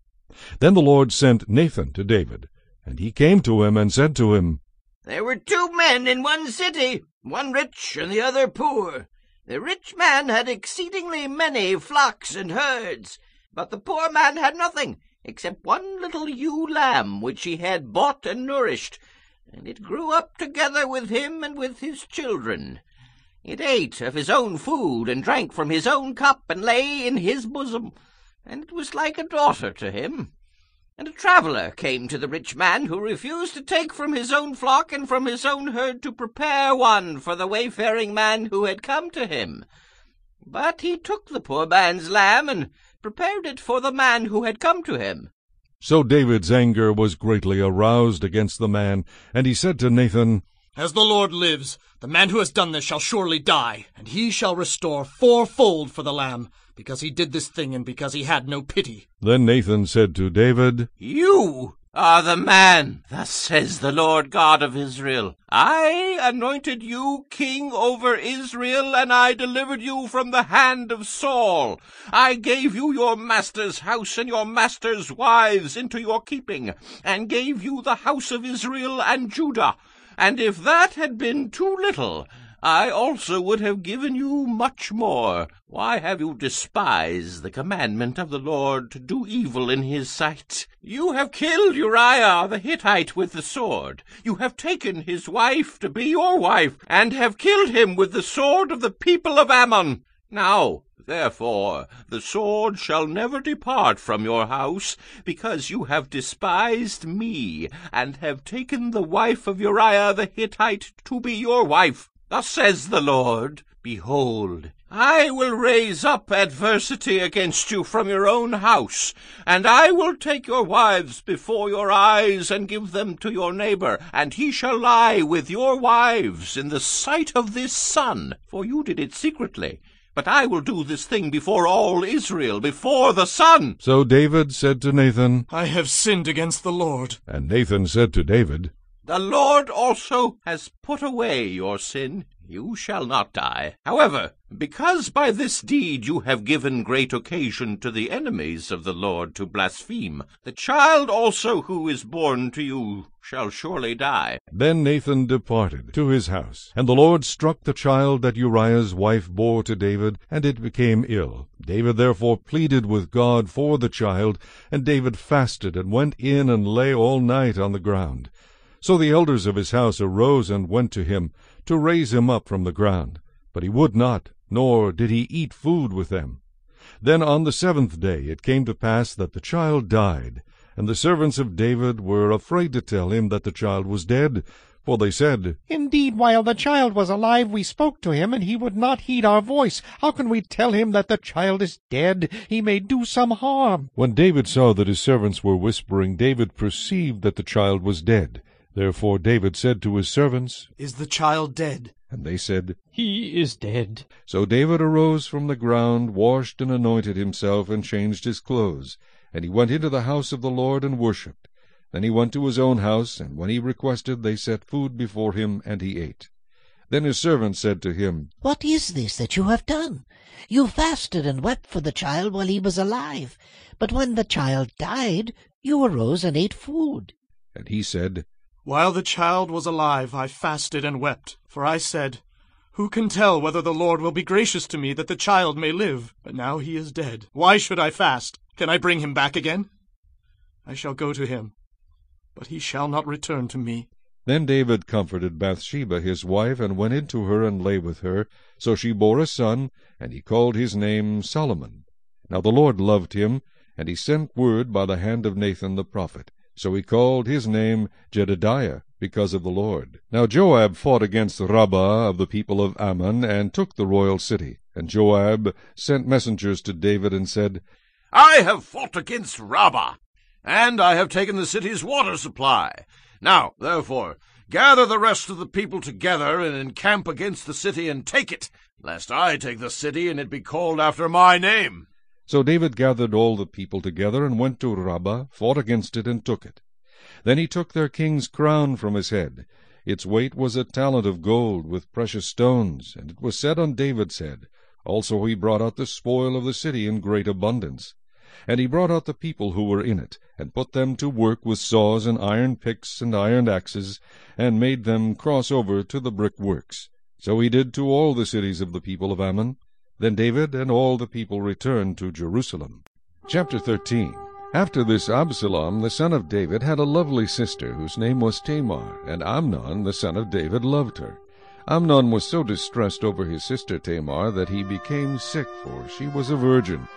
Then the Lord sent Nathan to David, and he came to him and said to him, There were two men in one city, one rich and the other poor. The rich man had exceedingly many flocks and herds, but the poor man had nothing except one little ewe lamb which he had bought and nourished, and it grew up together with him and with his children. It ate of his own food and drank from his own cup and lay in his bosom, and it was like a daughter to him. And a traveller came to the rich man, who refused to take from his own flock and from his own herd to prepare one for the wayfaring man who had come to him. But he took the poor man's lamb and prepared it for the man who had come to him. So David's anger was greatly aroused against the man, and he said to Nathan, As the Lord lives, the man who has done this shall surely die, and he shall restore fourfold for the lamb, because he did this thing and because he had no pity. Then Nathan said to David, You are the man, thus says the Lord God of Israel. I anointed you king over Israel, and I delivered you from the hand of Saul. I gave you your master's house and your master's wives into your keeping, and gave you the house of Israel and Judah. And if that had been too little, I also would have given you much more. Why have you despised the commandment of the Lord to do evil in his sight? You have killed Uriah the Hittite with the sword. You have taken his wife to be your wife, and have killed him with the sword of the people of Ammon. Now, therefore, the sword shall never depart from your house, because you have despised me, and have taken the wife of Uriah the Hittite to be your wife. Thus says the Lord, Behold, I will raise up adversity against you from your own house, and I will take your wives before your eyes, and give them to your neighbor, and he shall lie with your wives in the sight of this sun, for you did it secretly. But I will do this thing before all Israel, before the sun. So David said to Nathan, I have sinned against the Lord. And Nathan said to David, the Lord also has put away your sin. You shall not die. However, because by this deed you have given great occasion to the enemies of the Lord to blaspheme, the child also who is born to you shall surely die. Then Nathan departed to his house. And the Lord struck the child that Uriah's wife bore to David, and it became ill. David therefore pleaded with God for the child, and David fasted and went in and lay all night on the ground. So the elders of his house arose and went to him, to raise him up from the ground. But he would not, nor did he eat food with them. Then on the seventh day it came to pass that the child died. And the servants of David were afraid to tell him that the child was dead. For they said, Indeed, while the child was alive, we spoke to him, and he would not heed our voice. How can we tell him that the child is dead? He may do some harm. When David saw that his servants were whispering, David perceived that the child was dead. Therefore David said to his servants, Is the child dead? And they said, He is dead. So David arose from the ground, washed and anointed himself, and changed his clothes. And he went into the house of the Lord and worshipped. Then he went to his own house, and when he requested, they set food before him, and he ate. Then his servants said to him, What is this that you have done? You fasted and wept for the child while he was alive, but when the child died, you arose and ate food. And he said, while the child was alive, I fasted and wept, for I said, Who can tell whether the Lord will be gracious to me that the child may live? But now he is dead. Why should I fast? Can I bring him back again? I shall go to him, but he shall not return to me. Then David comforted Bathsheba his wife, and went into her and lay with her. So she bore a son, and he called his name Solomon. Now the Lord loved him, and he sent word by the hand of Nathan the prophet. So he called his name Jedidiah, because of the Lord. Now Joab fought against Rabbah of the people of Ammon, and took the royal city. And Joab sent messengers to David, and said, I have fought against Rabbah, and I have taken the city's water supply. Now, therefore, Gather the rest of the people together and encamp against the city and take it, lest I take the city and it be called after my name. So David gathered all the people together, and went to Rabbah, fought against it, and took it. Then he took their king's crown from his head. Its weight was a talent of gold, with precious stones, and it was set on David's head. Also he brought out the spoil of the city in great abundance. And he brought out the people who were in it, and put them to work with saws and iron picks and iron axes, and made them cross over to the brick works. So he did to all the cities of the people of Ammon. Then David and all the people returned to Jerusalem. Chapter 13 After this Absalom the son of David had a lovely sister, whose name was Tamar, and Amnon the son of David loved her. Amnon was so distressed over his sister Tamar that he became sick, for she was a virgin,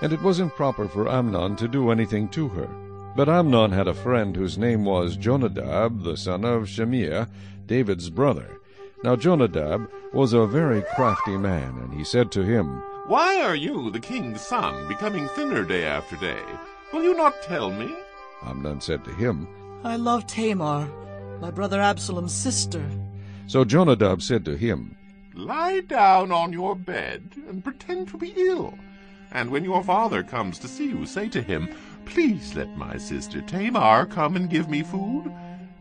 and it was improper for Amnon to do anything to her. But Amnon had a friend whose name was Jonadab, the son of Shimeah, David's brother. Now Jonadab was a very crafty man, and he said to him, Why are you, the king's son, becoming thinner day after day? Will you not tell me? Amnon said to him, I love Tamar, my brother Absalom's sister. So Jonadab said to him, Lie down on your bed and pretend to be ill. And when your father comes to see you, say to him, Please let my sister Tamar come and give me food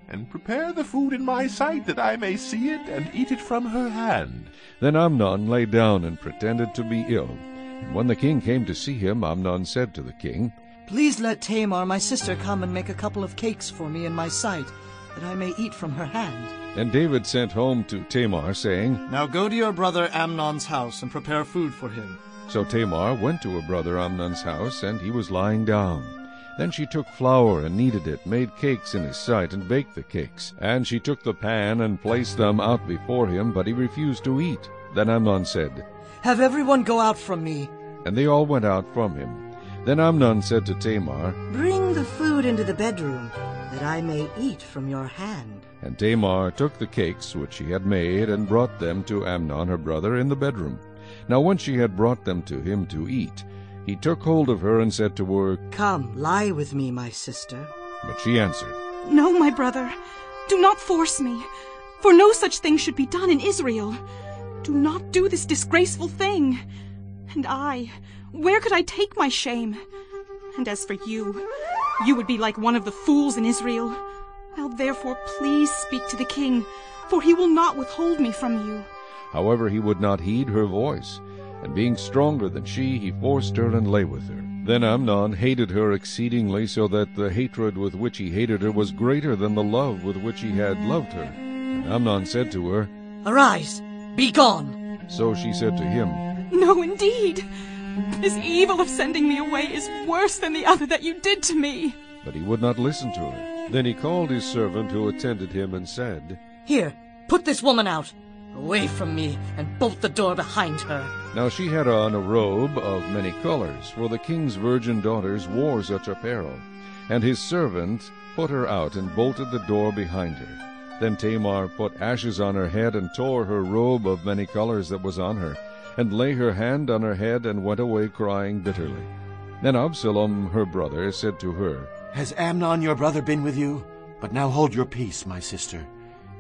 and prepare the food in my sight, that I may see it and eat it from her hand. Then Amnon lay down and pretended to be ill. And when the king came to see him, Amnon said to the king, Please let Tamar, my sister, come and make a couple of cakes for me in my sight, that I may eat from her hand. And David sent home to Tamar, saying, Now go to your brother Amnon's house and prepare food for him. So Tamar went to her brother Amnon's house, and he was lying down. Then she took flour and kneaded it, made cakes in his sight, and baked the cakes. And she took the pan and placed them out before him, but he refused to eat. Then Amnon said, Have everyone go out from me. And they all went out from him. Then Amnon said to Tamar, Bring the food into the bedroom, that I may eat from your hand. And Tamar took the cakes which she had made, and brought them to Amnon her brother in the bedroom. Now when she had brought them to him to eat, he took hold of her and said to her, Come, lie with me, my sister. But she answered, No, my brother, do not force me, for no such thing should be done in Israel. Do not do this disgraceful thing. And I, where could I take my shame? And as for you, you would be like one of the fools in Israel. Now therefore please speak to the king, for he will not withhold me from you. However, he would not heed her voice and being stronger than she, he forced her and lay with her. Then Amnon hated her exceedingly, so that the hatred with which he hated her was greater than the love with which he had loved her. And Amnon said to her, Arise, be gone. So she said to him, No, indeed. This evil of sending me away is worse than the other that you did to me. But he would not listen to her. Then he called his servant who attended him and said, Here, put this woman out. Away from me, and bolt the door behind her. Now she had on a robe of many colors, for the king's virgin daughters wore such apparel. And his servant put her out and bolted the door behind her. Then Tamar put ashes on her head and tore her robe of many colors that was on her, and lay her hand on her head and went away crying bitterly. Then Absalom her brother said to her, Has Amnon your brother been with you? But now hold your peace, my sister.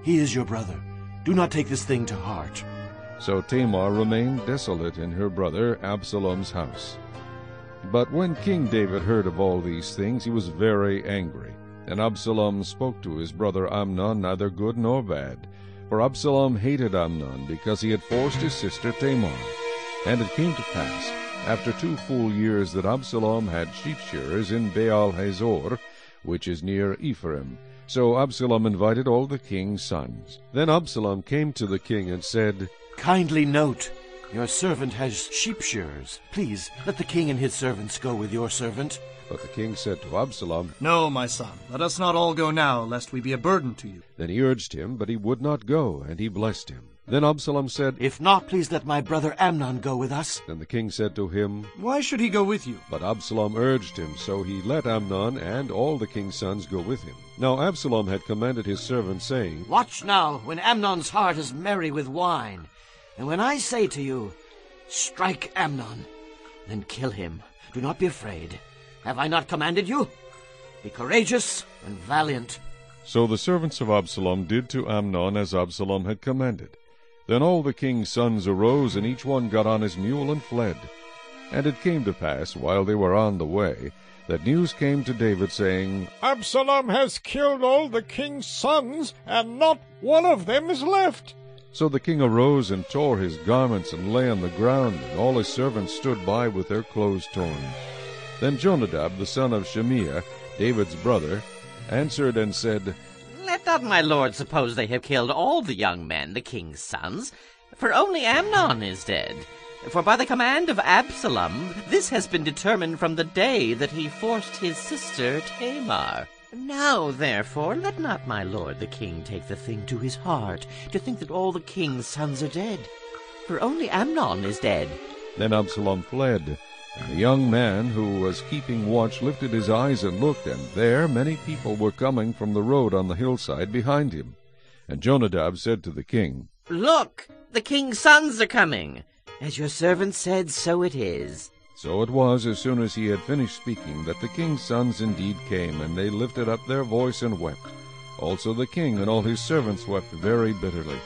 He is your brother. Do not take this thing to heart. So Tamar remained desolate in her brother Absalom's house. But when King David heard of all these things, he was very angry. And Absalom spoke to his brother Amnon neither good nor bad. For Absalom hated Amnon because he had forced his sister Tamar. And it came to pass, after two full years, that Absalom had sheep shearers in Baal Hazor, which is near Ephraim. So Absalom invited all the king's sons. Then Absalom came to the king and said, Kindly note, your servant has sheep shearers. Please, let the king and his servants go with your servant. But the king said to Absalom, No, my son, let us not all go now, lest we be a burden to you. Then he urged him, but he would not go, and he blessed him. Then Absalom said, If not, please let my brother Amnon go with us. Then the king said to him, Why should he go with you? But Absalom urged him, so he let Amnon and all the king's sons go with him. Now Absalom had commanded his servants, saying, Watch now, when Amnon's heart is merry with wine, and when I say to you, Strike Amnon, then kill him. Do not be afraid. Have I not commanded you? Be courageous and valiant. So the servants of Absalom did to Amnon as Absalom had commanded. Then all the king's sons arose, and each one got on his mule and fled. And it came to pass, while they were on the way, that news came to David, saying, Absalom has killed all the king's sons, and not one of them is left. So the king arose and tore his garments and lay on the ground, and all his servants stood by with their clothes torn. Then Jonadab, the son of Shimeah, David's brother, answered and said, Let not my lord suppose they have killed all the young men, the king's sons, for only Amnon is dead. For by the command of Absalom, this has been determined from the day that he forced his sister Tamar. Now, therefore, let not my lord the king take the thing to his heart, to think that all the king's sons are dead. For only Amnon is dead. Then Absalom fled. And the young man who was keeping watch lifted his eyes and looked, and there many people were coming from the road on the hillside behind him. And Jonadab said to the king, Look, the king's sons are coming. As your servant said, so it is. So it was, as soon as he had finished speaking, that the king's sons indeed came, and they lifted up their voice and wept. Also the king and all his servants wept very bitterly.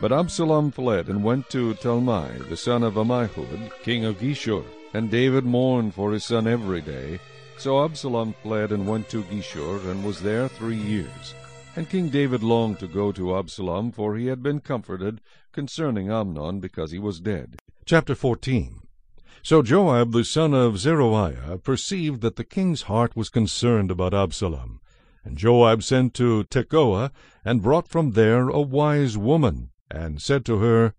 But Absalom fled and went to Talmai, the son of Ammihud, king of Geshur. And David mourned for his son every day. So Absalom fled and went to Geshur, and was there three years. And King David longed to go to Absalom, for he had been comforted concerning Amnon, because he was dead. Chapter 14 So Joab the son of Zeruiah perceived that the king's heart was concerned about Absalom. And Joab sent to Tekoa, and brought from there a wise woman, and said to her,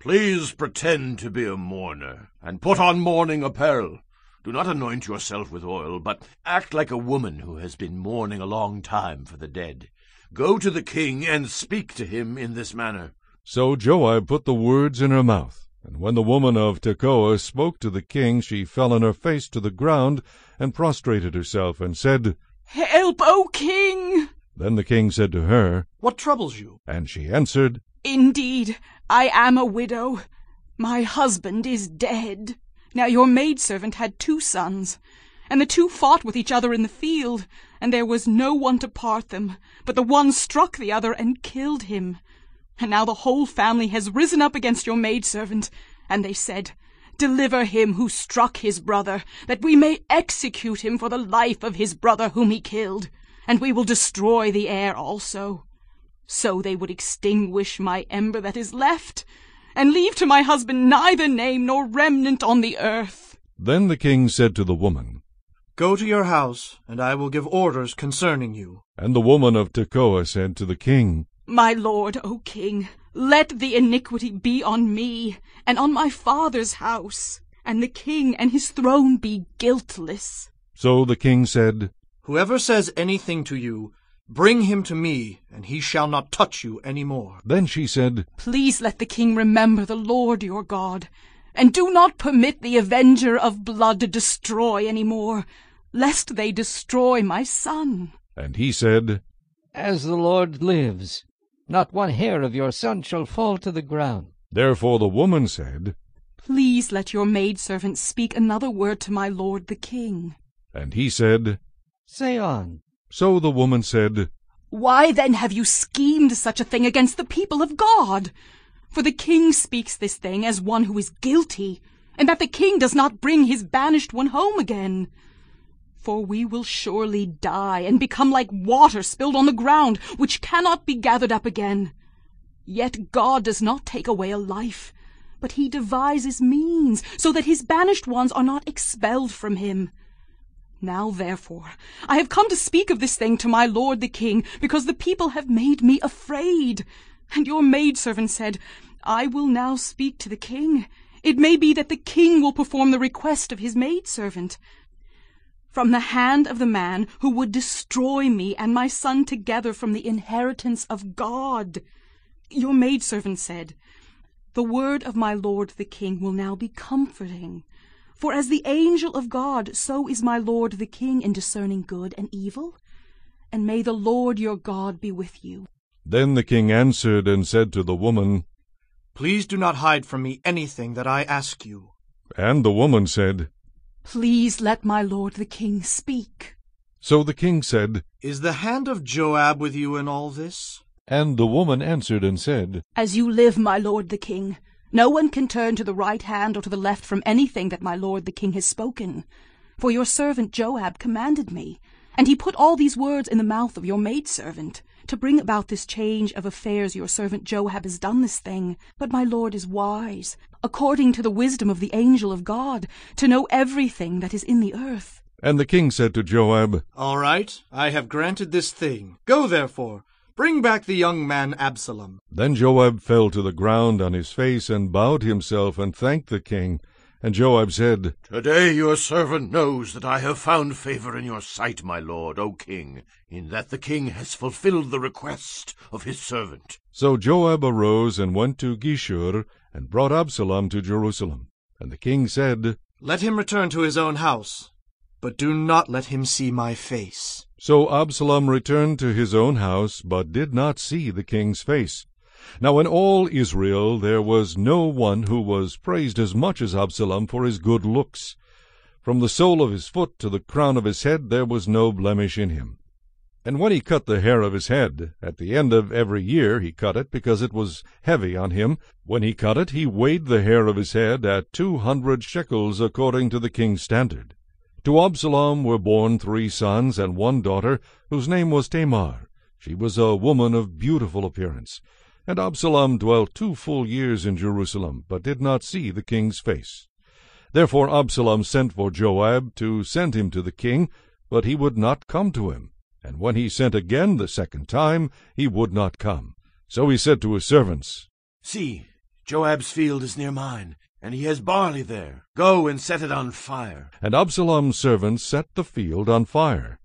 Please pretend to be a mourner, and put on mourning apparel. Do not anoint yourself with oil, but act like a woman who has been mourning a long time for the dead. Go to the king and speak to him in this manner. So Joab put the words in her mouth. And when the woman of Tekoa spoke to the king, she fell on her face to the ground, and prostrated herself, and said, Help, O king! Then the king said to her, What troubles you? And she answered, Indeed, I am a widow. My husband is dead. Now your maidservant had two sons, and the two fought with each other in the field, and there was no one to part them, but the one struck the other and killed him. And now the whole family has risen up against your maidservant, and they said, Deliver him who struck his brother, that we may execute him for the life of his brother whom he killed, and we will destroy the heir also. So they would extinguish my ember that is left, and leave to my husband neither name nor remnant on the earth. Then the king said to the woman, Go to your house, and I will give orders concerning you. And the woman of Tekoa said to the king, My lord, O king, let the iniquity be on me, and on my father's house, and the king and his throne be guiltless. So the king said, Whoever says anything to you, bring him to me, and he shall not touch you any more. Then she said, Please let the king remember the Lord your God, and do not permit the avenger of blood to destroy any more, lest they destroy my son. And he said, As the Lord lives, not one hair of your son shall fall to the ground. Therefore the woman said, Please let your maidservant speak another word to my lord the king. And he said, Say on. So the woman said, Why then have you schemed such a thing against the people of God? For the king speaks this thing as one who is guilty, and that the king does not bring his banished one home again. For we will surely die and become like water spilled on the ground, which cannot be gathered up again. Yet God does not take away a life, but he devises means so that his banished ones are not expelled from him. Now therefore I have come to speak of this thing to my lord the king, because the people have made me afraid. And your maidservant said, I will now speak to the king. It may be that the king will perform the request of his maidservant. From the hand of the man who would destroy me and my son together from the inheritance of God. Your maidservant said, The word of my lord the king will now be comforting. For as the angel of God, so is my lord the king in discerning good and evil. And may the Lord your God be with you. Then the king answered and said to the woman, Please do not hide from me anything that I ask you. And the woman said, Please let my lord the king speak. So the king said, Is the hand of Joab with you in all this? And the woman answered and said, As you live, my lord the king, no one can turn to the right hand or to the left from anything that my lord the king has spoken. For your servant Joab commanded me, and he put all these words in the mouth of your maidservant. To bring about this change of affairs your servant Joab has done this thing. But my lord is wise, according to the wisdom of the angel of God, to know everything that is in the earth. And the king said to Joab, All right, I have granted this thing. Go therefore, bring back the young man Absalom. Then Joab fell to the ground on his face and bowed himself and thanked the king. And Joab said, Today your servant knows that I have found favor in your sight, my lord, O king, in that the king has fulfilled the request of his servant. So Joab arose and went to Geshur, and brought Absalom to Jerusalem. And the king said, Let him return to his own house, but do not let him see my face. So Absalom returned to his own house, but did not see the king's face. Now in all Israel there was no one who was praised as much as Absalom for his good looks. From the sole of his foot to the crown of his head there was no blemish in him. And when he cut the hair of his head, at the end of every year he cut it, because it was heavy on him, when he cut it, he weighed the hair of his head at two hundred shekels according to the king's standard. To Absalom were born three sons and one daughter, whose name was Tamar. She was a woman of beautiful appearance. And Absalom dwelt two full years in Jerusalem, but did not see the king's face. Therefore Absalom sent for Joab to send him to the king, but he would not come to him. And when he sent again the second time, he would not come. So he said to his servants, See, Joab's field is near mine, and he has barley there. Go and set it on fire. And Absalom's servants set the field on fire.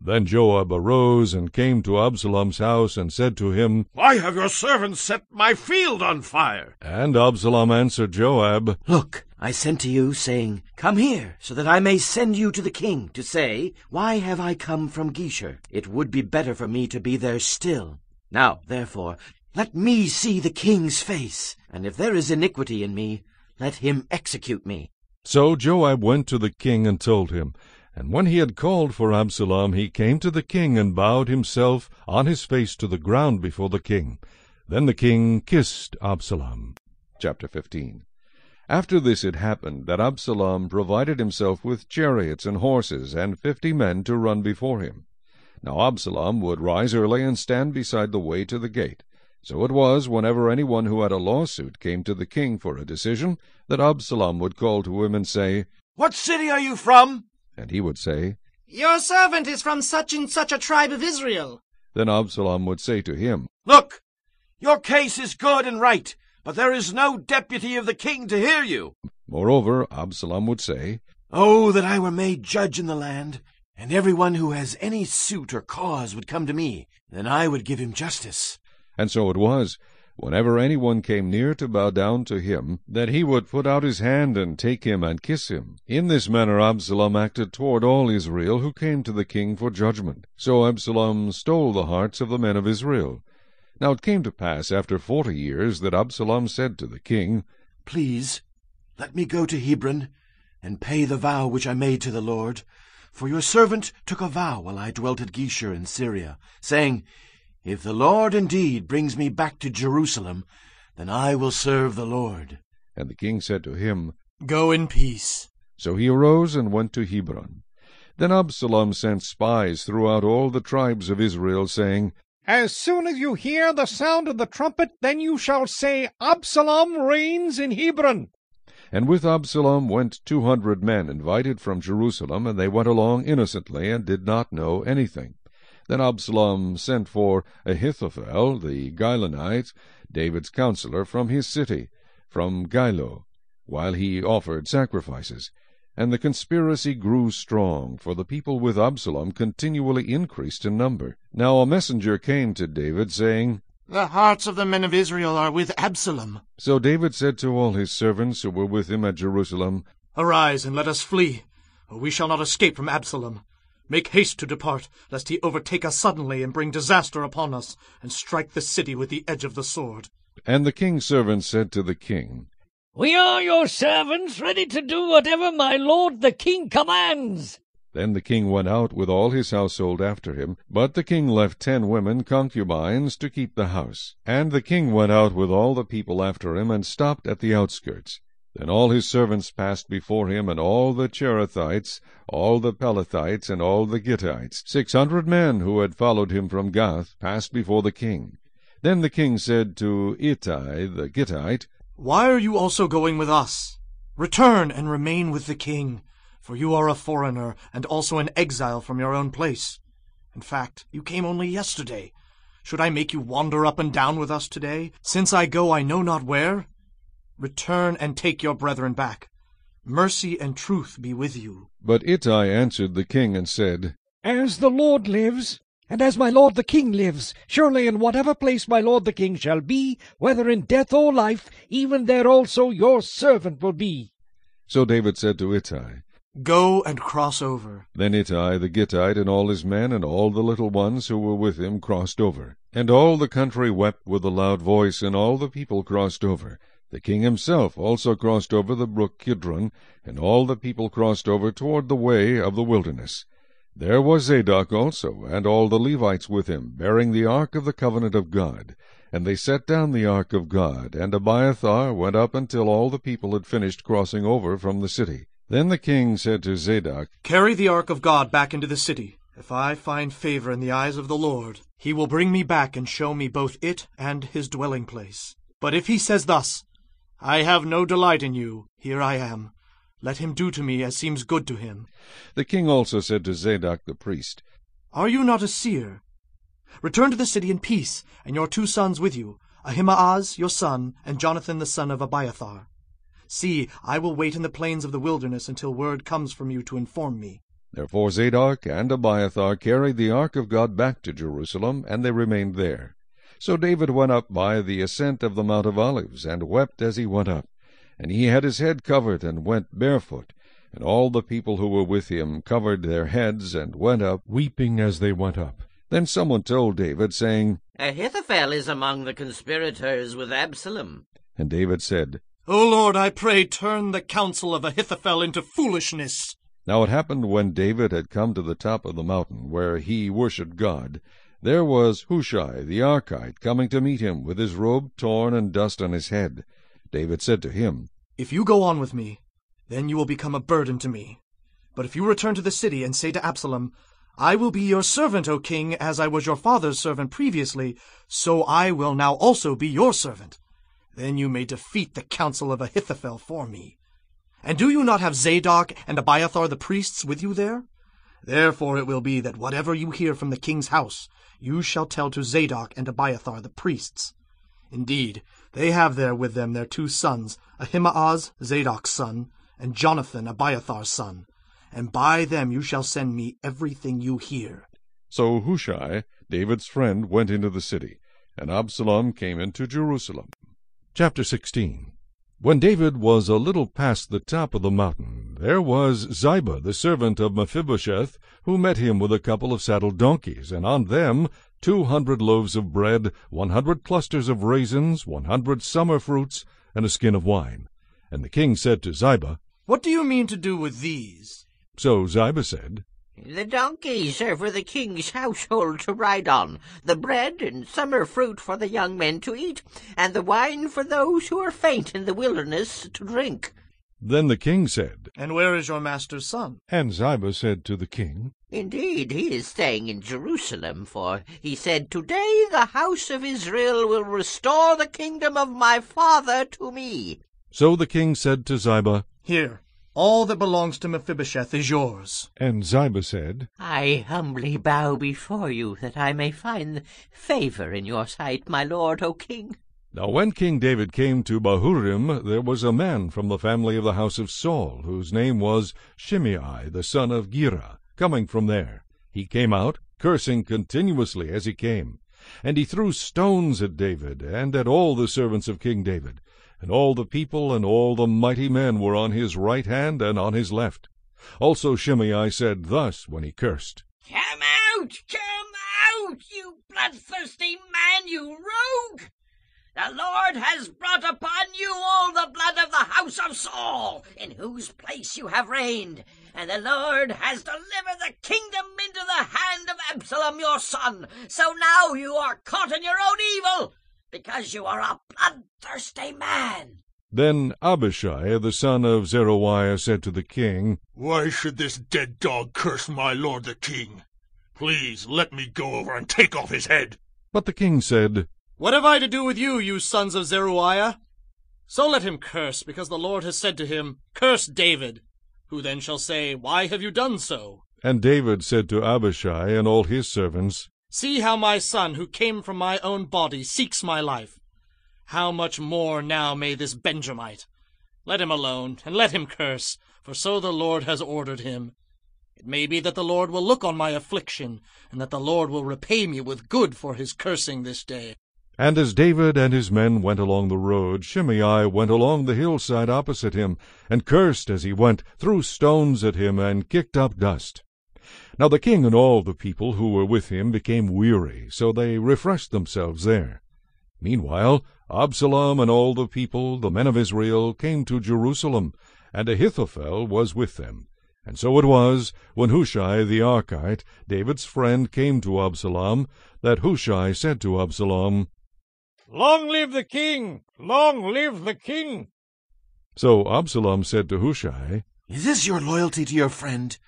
Then Joab arose and came to Absalom's house and said to him, Why have your servants set my field on fire? And Absalom answered Joab, Look, I sent to you, saying, Come here, so that I may send you to the king, to say, Why have I come from Geshur? It would be better for me to be there still. Now, therefore, let me see the king's face, and if there is iniquity in me, let him execute me. So Joab went to the king and told him. And when he had called for Absalom, he came to the king and bowed himself on his face to the ground before the king. Then the king kissed Absalom. Chapter 15 After this it happened that Absalom provided himself with chariots and horses and fifty men to run before him. Now Absalom would rise early and stand beside the way to the gate. So it was, whenever any one who had a lawsuit came to the king for a decision, that Absalom would call to him and say, What city are you from? And he would say, Your servant is from such and such a tribe of Israel. Then Absalom would say to him, Look, your case is good and right, but there is no deputy of the king to hear you. Moreover, Absalom would say, Oh, that I were made judge in the land, and every one who has any suit or cause would come to me, then I would give him justice. And so it was, whenever any one came near to bow down to him, that he would put out his hand and take him and kiss him. In this manner Absalom acted toward all Israel who came to the king for judgment. So Absalom stole the hearts of the men of Israel. Now it came to pass after forty years that Absalom said to the king, Please, let me go to Hebron, and pay the vow which I made to the Lord. For your servant took a vow while I dwelt at Geshur in Syria, saying, If the Lord indeed brings me back to Jerusalem, then I will serve the Lord. And the king said to him, Go in peace. So he arose and went to Hebron. Then Absalom sent spies throughout all the tribes of Israel, saying, As soon as you hear the sound of the trumpet, then you shall say, Absalom reigns in Hebron. And with Absalom went two hundred men invited from Jerusalem, and they went along innocently, and did not know anything. Then Absalom sent for Ahithophel the Gilonite, David's counselor, from his city, from Gilo, while he offered sacrifices. And the conspiracy grew strong, for the people with Absalom continually increased in number. Now a messenger came to David, saying, The hearts of the men of Israel are with Absalom. So David said to all his servants who were with him at Jerusalem, Arise, and let us flee, or we shall not escape from Absalom. Make haste to depart, lest he overtake us suddenly and bring disaster upon us, and strike the city with the edge of the sword. And the king's servants said to the king, We are your servants, ready to do whatever my lord the king commands. Then the king went out with all his household after him, but the king left ten women concubines to keep the house. And the king went out with all the people after him, and stopped at the outskirts. Then all his servants passed before him, and all the Cherethites, all the Pelethites, and all the Gittites, six hundred men who had followed him from Gath, passed before the king. Then the king said to Ittai the Gittite, Why are you also going with us? Return and remain with the king, for you are a foreigner, and also an exile from your own place. In fact, you came only yesterday. Should I make you wander up and down with us today, since I go I know not where? Return and take your brethren back. Mercy and truth be with you. But Ittai answered the king and said, As the Lord lives, and as my lord the king lives, surely in whatever place my lord the king shall be, whether in death or life, even there also your servant will be. So David said to Ittai, Go and cross over. Then Ittai the Gittite and all his men and all the little ones who were with him crossed over. And all the country wept with a loud voice, and all the people crossed over. The king himself also crossed over the brook Kidron, and all the people crossed over toward the way of the wilderness. There was Zadok also, and all the Levites with him, bearing the ark of the covenant of God. And they set down the ark of God, and Abiathar went up until all the people had finished crossing over from the city. Then the king said to Zadok, Carry the ark of God back into the city. If I find favor in the eyes of the Lord, he will bring me back and show me both it and his dwelling place. But if he says thus, I have no delight in you, here I am. Let him do to me as seems good to him. The king also said to Zadok the priest, Are you not a seer? Return to the city in peace, and your two sons with you, Ahimaaz your son, and Jonathan the son of Abiathar. See, I will wait in the plains of the wilderness until word comes from you to inform me. Therefore Zadok and Abiathar carried the ark of God back to Jerusalem, and they remained there. So David went up by the ascent of the Mount of Olives, and wept as he went up. And he had his head covered, and went barefoot. And all the people who were with him covered their heads, and went up, weeping as they went up. Then someone told David, saying, Ahithophel is among the conspirators with Absalom. And David said, O Lord, I pray, turn the counsel of Ahithophel into foolishness. Now it happened when David had come to the top of the mountain, where he worshipped God, there was Hushai the Archite coming to meet him, with his robe torn and dust on his head. David said to him, If you go on with me, then you will become a burden to me. But if you return to the city and say to Absalom, I will be your servant, O king, as I was your father's servant previously, so I will now also be your servant. Then you may defeat the counsel of Ahithophel for me. And do you not have Zadok and Abiathar the priests with you there? Therefore it will be that whatever you hear from the king's house, you shall tell to Zadok and Abiathar the priests. Indeed, they have there with them their two sons, Ahimaaz, Zadok's son, and Jonathan, Abiathar's son. And by them you shall send me everything you hear. So Hushai, David's friend, went into the city, and Absalom came into Jerusalem. Chapter 16 When David was a little past the top of the mountain, there was Ziba the servant of Mephibosheth, who met him with a couple of saddled donkeys, and on them two hundred loaves of bread, one hundred clusters of raisins, one hundred summer fruits, and a skin of wine. And the king said to Ziba, What do you mean to do with these? So Ziba said, The donkeys are for the king's household to ride on, the bread and summer fruit for the young men to eat, and the wine for those who are faint in the wilderness to drink. Then the king said, And where is your master's son? And Ziba said to the king, Indeed, he is staying in Jerusalem, for he said, Today the house of Israel will restore the kingdom of my father to me. So the king said to Ziba, Here, all that belongs to Mephibosheth is yours. And Ziba said, I humbly bow before you, that I may find favor in your sight, my lord, O king. Now when King David came to Bahurim, there was a man from the family of the house of Saul, whose name was Shimei the son of Gera, coming from there. He came out, cursing continuously as he came. And he threw stones at David, and at all the servants of King David. And all the people and all the mighty men were on his right hand and on his left. Also Shimei said thus when he cursed, Come out! Come out, you bloodthirsty man, you rogue! The Lord has brought upon you all the blood of the house of Saul, in whose place you have reigned. and the Lord has delivered the kingdom into the hand of Absalom your son. So now you are caught in your own evil, because you are a bloodthirsty man. Then Abishai the son of Zeruiah said to the king, Why should this dead dog curse my lord the king? Please let me go over and take off his head. But the king said, What have I to do with you, you sons of Zeruiah? So let him curse, because the Lord has said to him, Curse David. Who then shall say, Why have you done so? And David said to Abishai and all his servants, See how my son, who came from my own body, seeks my life. How much more now may this Benjamite? Let him alone, and let him curse, for so the Lord has ordered him. It may be that the Lord will look on my affliction, and that the Lord will repay me with good for his cursing this day. And as David and his men went along the road, Shimei went along the hillside opposite him, and cursed as he went, threw stones at him, and kicked up dust. Now the king and all the people who were with him became weary, so they refreshed themselves there. Meanwhile Absalom and all the people, the men of Israel, came to Jerusalem, and Ahithophel was with them. And so it was, when Hushai the Archite, David's friend, came to Absalom, that Hushai said to Absalom, Long live the king! Long live the king! So Absalom said to Hushai, Is this your loyalty to your friend?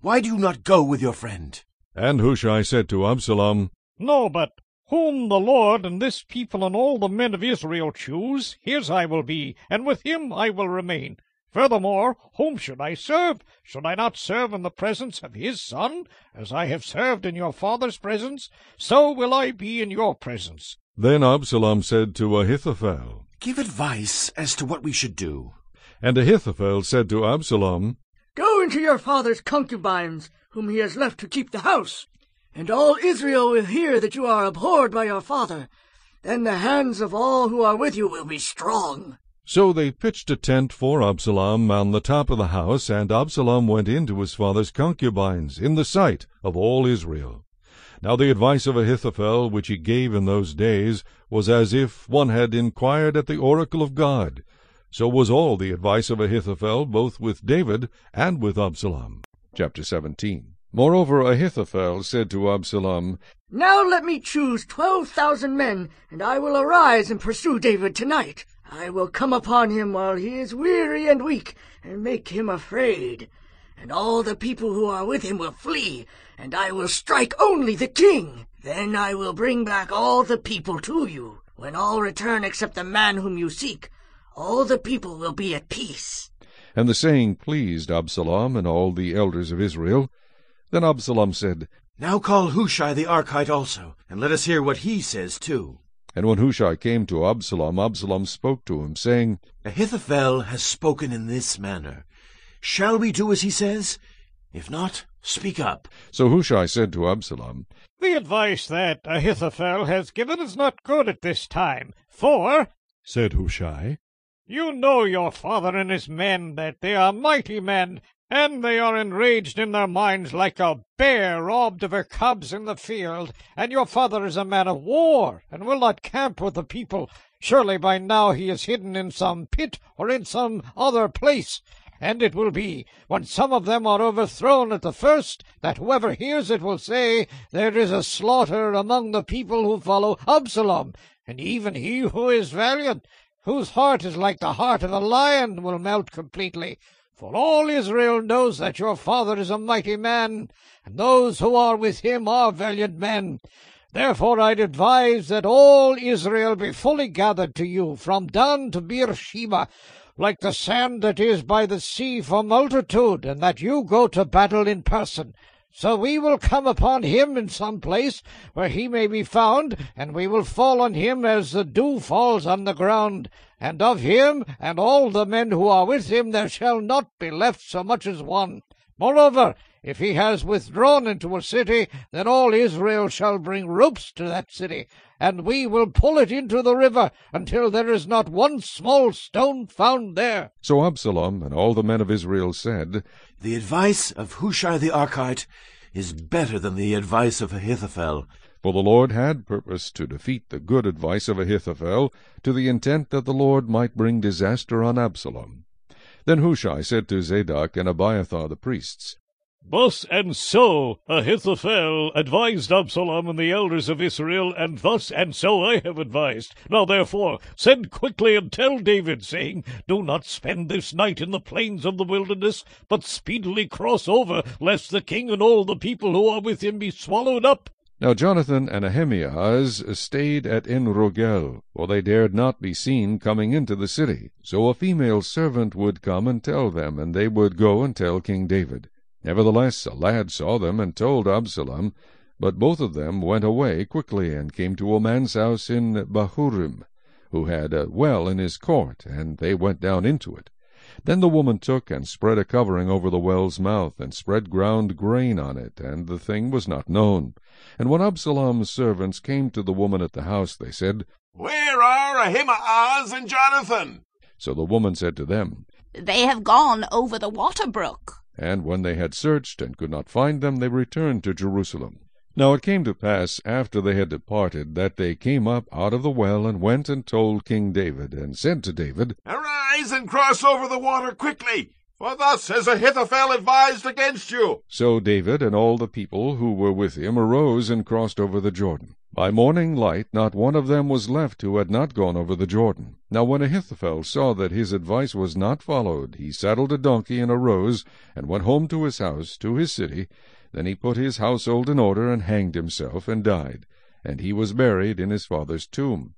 Why do you not go with your friend? And Hushai said to Absalom, No, but whom the Lord and this people and all the men of Israel choose, his I will be, and with him I will remain. Furthermore, whom should I serve? Should I not serve in the presence of his son? As I have served in your father's presence, so will I be in your presence. Then Absalom said to Ahithophel, Give advice as to what we should do. And Ahithophel said to Absalom, Go into your father's concubines, whom he has left to keep the house, and all Israel will hear that you are abhorred by your father. Then the hands of all who are with you will be strong. So they pitched a tent for Absalom on the top of the house, and Absalom went into his father's concubines, in the sight of all Israel. Now the advice of Ahithophel, which he gave in those days, was as if one had inquired at the oracle of God. So was all the advice of Ahithophel, both with David and with Absalom. Chapter 17 Moreover Ahithophel said to Absalom, Now let me choose twelve thousand men, and I will arise and pursue David tonight. I will come upon him while he is weary and weak, and make him afraid. And all the people who are with him will flee, and I will strike only the king. Then I will bring back all the people to you. When all return except the man whom you seek, all the people will be at peace. And the saying pleased Absalom and all the elders of Israel. Then Absalom said, Now call Hushai the Archite also, and let us hear what he says too. And when Hushai came to Absalom, Absalom spoke to him, saying, Ahithophel has spoken in this manner. Shall we do as he says? If not, speak up. So Hushai said to Absalom, The advice that Ahithophel has given is not good at this time, for, said Hushai, you know your father and his men, that they are mighty men, and they are enraged in their minds like a bear robbed of her cubs in the field. And your father is a man of war, and will not camp with the people. Surely by now he is hidden in some pit or in some other place. And it will be, when some of them are overthrown at the first, that whoever hears it will say, There is a slaughter among the people who follow Absalom. And even he who is valiant, whose heart is like the heart of a lion, will melt completely. For all Israel knows that your father is a mighty man, and those who are with him are valiant men. Therefore I'd advise that all Israel be fully gathered to you, from Dan to Beersheba, like the sand that is by the sea for multitude, and that you go to battle in person. So we will come upon him in some place where he may be found, and we will fall on him as the dew falls on the ground. And of him and all the men who are with him there shall not be left so much as one. Moreover, if he has withdrawn into a city, then all Israel shall bring ropes to that city, and we will pull it into the river until there is not one small stone found there. So Absalom and all the men of Israel said, The advice of Hushai the Archite is better than the advice of Ahithophel. For the Lord had purposed to defeat the good advice of Ahithophel, to the intent that the Lord might bring disaster on Absalom. Then Hushai said to Zadok and Abiathar the priests, Thus and so Ahithophel advised Absalom and the elders of Israel, and thus and so I have advised. Now therefore send quickly and tell David, saying, Do not spend this night in the plains of the wilderness, but speedily cross over, lest the king and all the people who are with him be swallowed up. Now Jonathan and Ahimaaz stayed at Enrogel, for they dared not be seen coming into the city. So a female servant would come and tell them, and they would go and tell King David. Nevertheless, a lad saw them and told Absalom, but both of them went away quickly and came to a man's house in Bahurim, who had a well in his court, and they went down into it. Then the woman took and spread a covering over the well's mouth, and spread ground grain on it, and the thing was not known. And when Absalom's servants came to the woman at the house, they said, Where are Ahimaaz and Jonathan? So the woman said to them, They have gone over the water brook. And when they had searched and could not find them, they returned to Jerusalem. Now it came to pass, after they had departed, that they came up out of the well, and went and told King David, and said to David, Arise and cross over the water quickly, for thus has Ahithophel advised against you. So David and all the people who were with him arose and crossed over the Jordan. By morning light not one of them was left who had not gone over the Jordan. Now when Ahithophel saw that his advice was not followed, he saddled a donkey and arose, and went home to his house, to his city. Then he put his household in order, and hanged himself, and died. And he was buried in his father's tomb.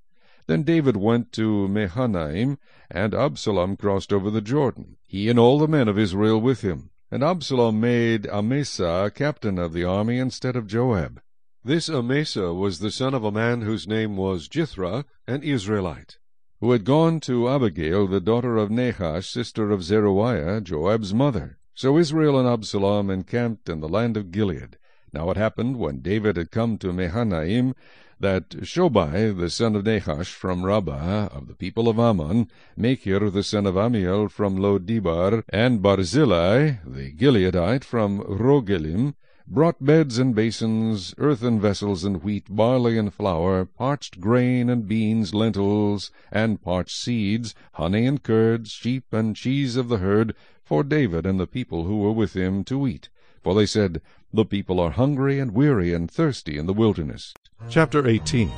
Then David went to Mahanaim, and Absalom crossed over the Jordan, he and all the men of Israel with him. And Absalom made Amasa captain of the army instead of Joab. This Amasa was the son of a man whose name was Jithra, an Israelite, who had gone to Abigail, the daughter of Nahash, sister of Zeruiah, Joab's mother. So Israel and Absalom encamped in the land of Gilead. Now it happened, when David had come to Mahanaim, that Shobai, the son of Nahash, from Rabbah, of the people of Ammon, Machir, the son of Amiel from Lo-debar, and Barzillai, the Gileadite, from Rogelim, brought beds and basins, earthen vessels and wheat, barley and flour, parched grain and beans, lentils, and parched seeds, honey and curds, sheep and cheese of the herd, for David and the people who were with him to eat. For they said, The people are hungry and weary and thirsty in the wilderness. Chapter 18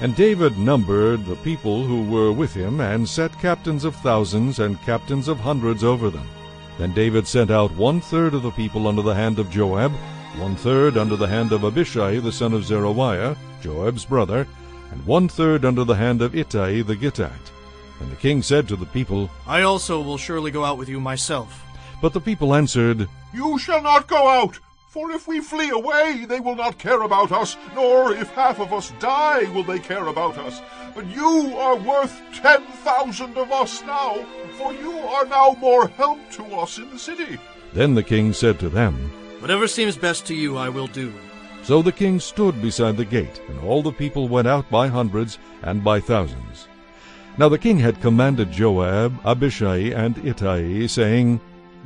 And David numbered the people who were with him, and set captains of thousands and captains of hundreds over them. Then David sent out one-third of the people under the hand of Joab, one-third under the hand of Abishai the son of Zeruiah, Joab's brother, and one-third under the hand of Ittai the Gittite. And the king said to the people, I also will surely go out with you myself. But the people answered, You shall not go out, for if we flee away, they will not care about us, nor if half of us die will they care about us. But you are worth ten thousand of us now, for you are now more help to us in the city. Then the king said to them, Whatever seems best to you I will do. So the king stood beside the gate, and all the people went out by hundreds and by thousands. Now the king had commanded Joab, Abishai, and Ittai, saying,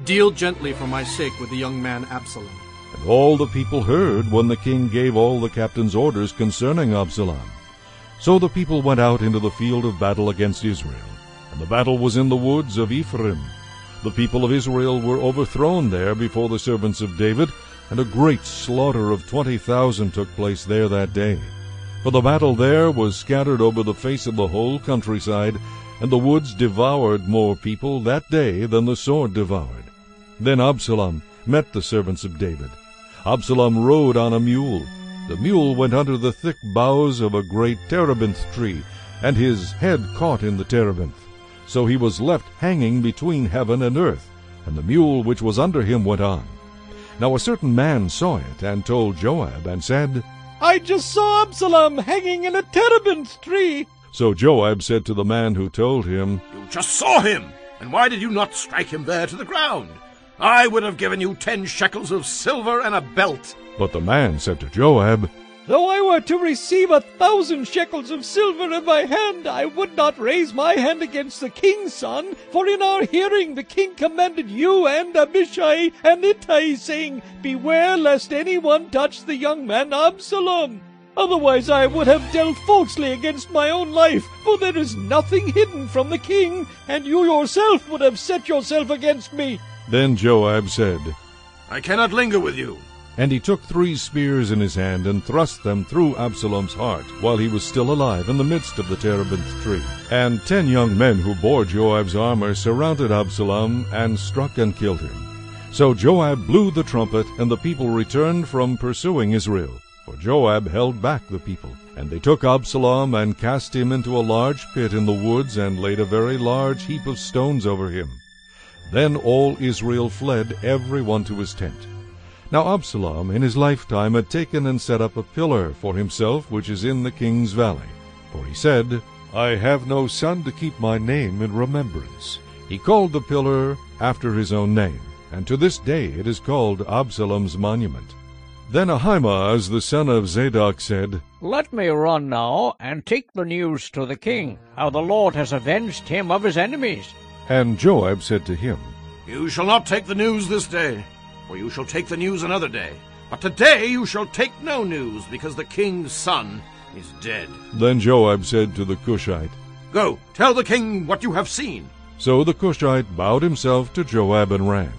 Deal gently for my sake with the young man Absalom. And all the people heard when the king gave all the captains orders concerning Absalom. So the people went out into the field of battle against Israel. The battle was in the woods of Ephraim. The people of Israel were overthrown there before the servants of David, and a great slaughter of twenty thousand took place there that day. For the battle there was scattered over the face of the whole countryside, and the woods devoured more people that day than the sword devoured. Then Absalom met the servants of David. Absalom rode on a mule. The mule went under the thick boughs of a great terebinth tree, and his head caught in the terebinth. So he was left hanging between heaven and earth, and the mule which was under him went on. Now a certain man saw it, and told Joab, and said, I just saw Absalom hanging in a terebinth tree. So Joab said to the man who told him, You just saw him, and why did you not strike him there to the ground? I would have given you ten shekels of silver and a belt. But the man said to Joab, Though I were to receive a thousand shekels of silver in my hand, I would not raise my hand against the king's son. For in our hearing the king commanded you and Abishai and Ittai, saying, Beware lest any one touch the young man Absalom. Otherwise I would have dealt falsely against my own life, for there is nothing hidden from the king, and you yourself would have set yourself against me. Then Joab said, I cannot linger with you. And he took three spears in his hand and thrust them through Absalom's heart, while he was still alive in the midst of the terebinth tree. And ten young men who bore Joab's armor surrounded Absalom and struck and killed him. So Joab blew the trumpet, and the people returned from pursuing Israel. For Joab held back the people. And they took Absalom and cast him into a large pit in the woods, and laid a very large heap of stones over him. Then all Israel fled, every one to his tent. Now Absalom in his lifetime had taken and set up a pillar for himself which is in the king's valley. For he said, I have no son to keep my name in remembrance. He called the pillar after his own name, and to this day it is called Absalom's monument. Then Ahimaaz the son of Zadok said, Let me run now, and take the news to the king, how the Lord has avenged him of his enemies. And Joab said to him, You shall not take the news this day, for you shall take the news another day. But today you shall take no news, because the king's son is dead. Then Joab said to the Cushite, Go, tell the king what you have seen. So the Cushite bowed himself to Joab and ran.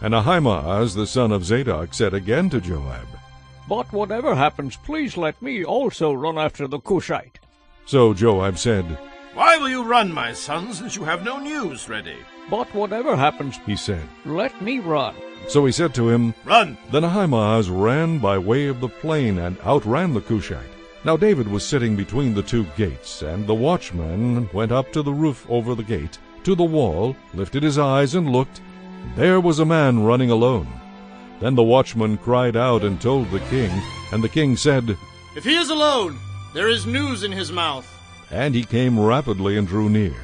And Ahimaaz the son of Zadok said again to Joab, But whatever happens, please let me also run after the Cushite. So Joab said, Why will you run, my son, since you have no news ready? But whatever happens, he said, let me run. So he said to him, Run! Then Ahimaaz ran by way of the plain and outran the Cushite. Now David was sitting between the two gates, and the watchman went up to the roof over the gate, to the wall, lifted his eyes and looked. There was a man running alone. Then the watchman cried out and told the king, and the king said, If he is alone, there is news in his mouth. And he came rapidly and drew near.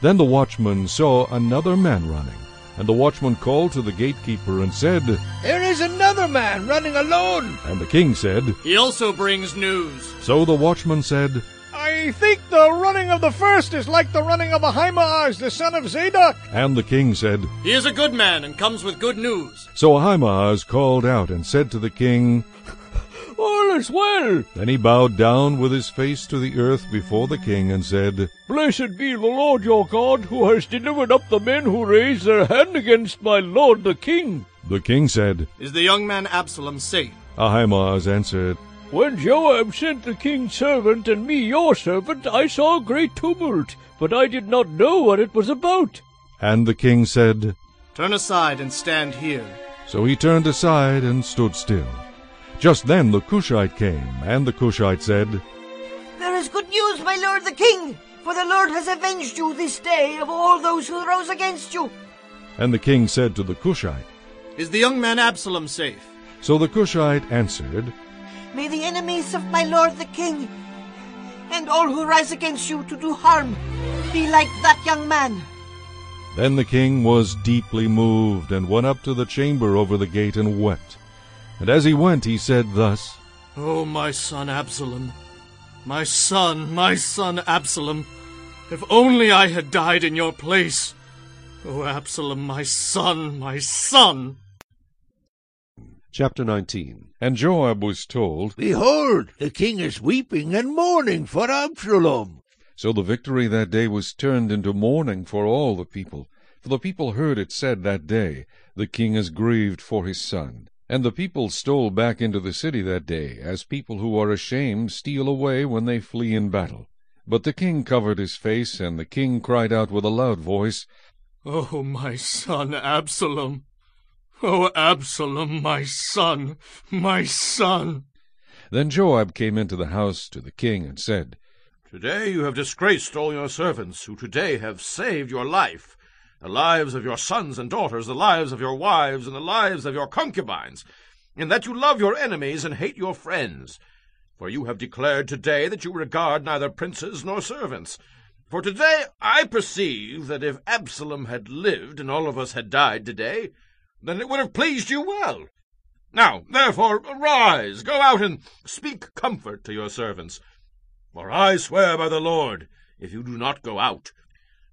Then the watchman saw another man running. And the watchman called to the gatekeeper and said, There is another man running alone. And the king said, He also brings news. So the watchman said, I think the running of the first is like the running of Ahimaaz, the son of Zadok. And the king said, He is a good man and comes with good news. So Ahimaaz called out and said to the king, All is well. Then he bowed down with his face to the earth before the king and said, Blessed be the Lord your God, who has delivered up the men who raised their hand against my lord the king. The king said, Is the young man Absalom safe? Ahimaaz answered, When Joab sent the king's servant and me your servant, I saw a great tumult, but I did not know what it was about. And the king said, Turn aside and stand here. So he turned aside and stood still. Just then the Cushite came, and the Cushite said, There is good news, my lord the king, for the Lord has avenged you this day of all those who rose against you. And the king said to the Cushite, Is the young man Absalom safe? So the Cushite answered, May the enemies of my lord the king, and all who rise against you to do harm, be like that young man. Then the king was deeply moved, and went up to the chamber over the gate and wept. And as he went, he said thus, Oh, my son Absalom, my son, my son Absalom, if only I had died in your place. Oh, Absalom, my son, my son. Chapter 19 And Joab was told, Behold, the king is weeping and mourning for Absalom. So the victory that day was turned into mourning for all the people. For the people heard it said that day, The king is grieved for his son. And the people stole back into the city that day, as people who are ashamed steal away when they flee in battle. But the king covered his face, and the king cried out with a loud voice, Oh, my son Absalom! Oh, Absalom, my son, my son! Then Joab came into the house to the king and said, Today you have disgraced all your servants, who today have saved your life, the lives of your sons and daughters, the lives of your wives, and the lives of your concubines, in that you love your enemies and hate your friends. For you have declared today that you regard neither princes nor servants. For today I perceive that if Absalom had lived and all of us had died today, then it would have pleased you well. Now, therefore, arise, go out and speak comfort to your servants. For I swear by the Lord, if you do not go out,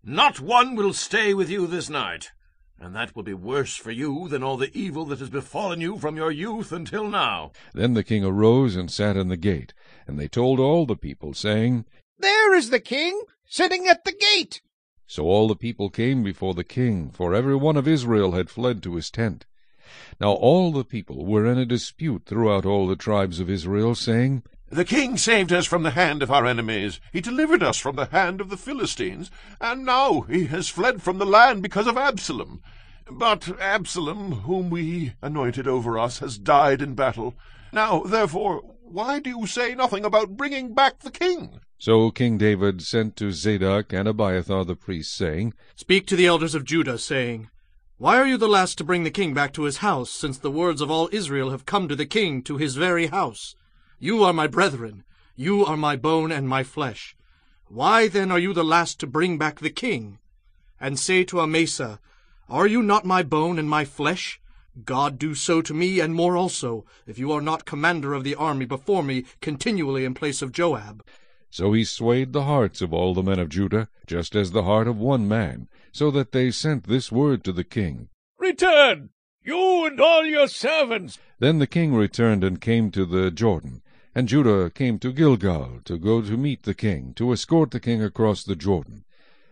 not one will stay with you this night, and that will be worse for you than all the evil that has befallen you from your youth until now. Then the king arose and sat in the gate. And they told all the people, saying, There is the king, sitting at the gate. So all the people came before the king, for every one of Israel had fled to his tent. Now all the people were in a dispute throughout all the tribes of Israel, saying, The king saved us from the hand of our enemies. He delivered us from the hand of the Philistines. And now he has fled from the land because of Absalom. But Absalom, whom we anointed over us, has died in battle. Now, therefore, why do you say nothing about bringing back the king? So King David sent to Zadok and Abiathar the priests, saying, Speak to the elders of Judah, saying, Why are you the last to bring the king back to his house, since the words of all Israel have come to the king to his very house? You are my brethren, you are my bone and my flesh. Why then are you the last to bring back the king? And say to Amasa, Are you not my bone and my flesh? God do so to me, and more also, if you are not commander of the army before me continually in place of Joab. So he swayed the hearts of all the men of Judah, just as the heart of one man, so that they sent this word to the king. Return, you and all your servants. Then the king returned and came to the Jordan, and Judah came to Gilgal to go to meet the king, to escort the king across the Jordan.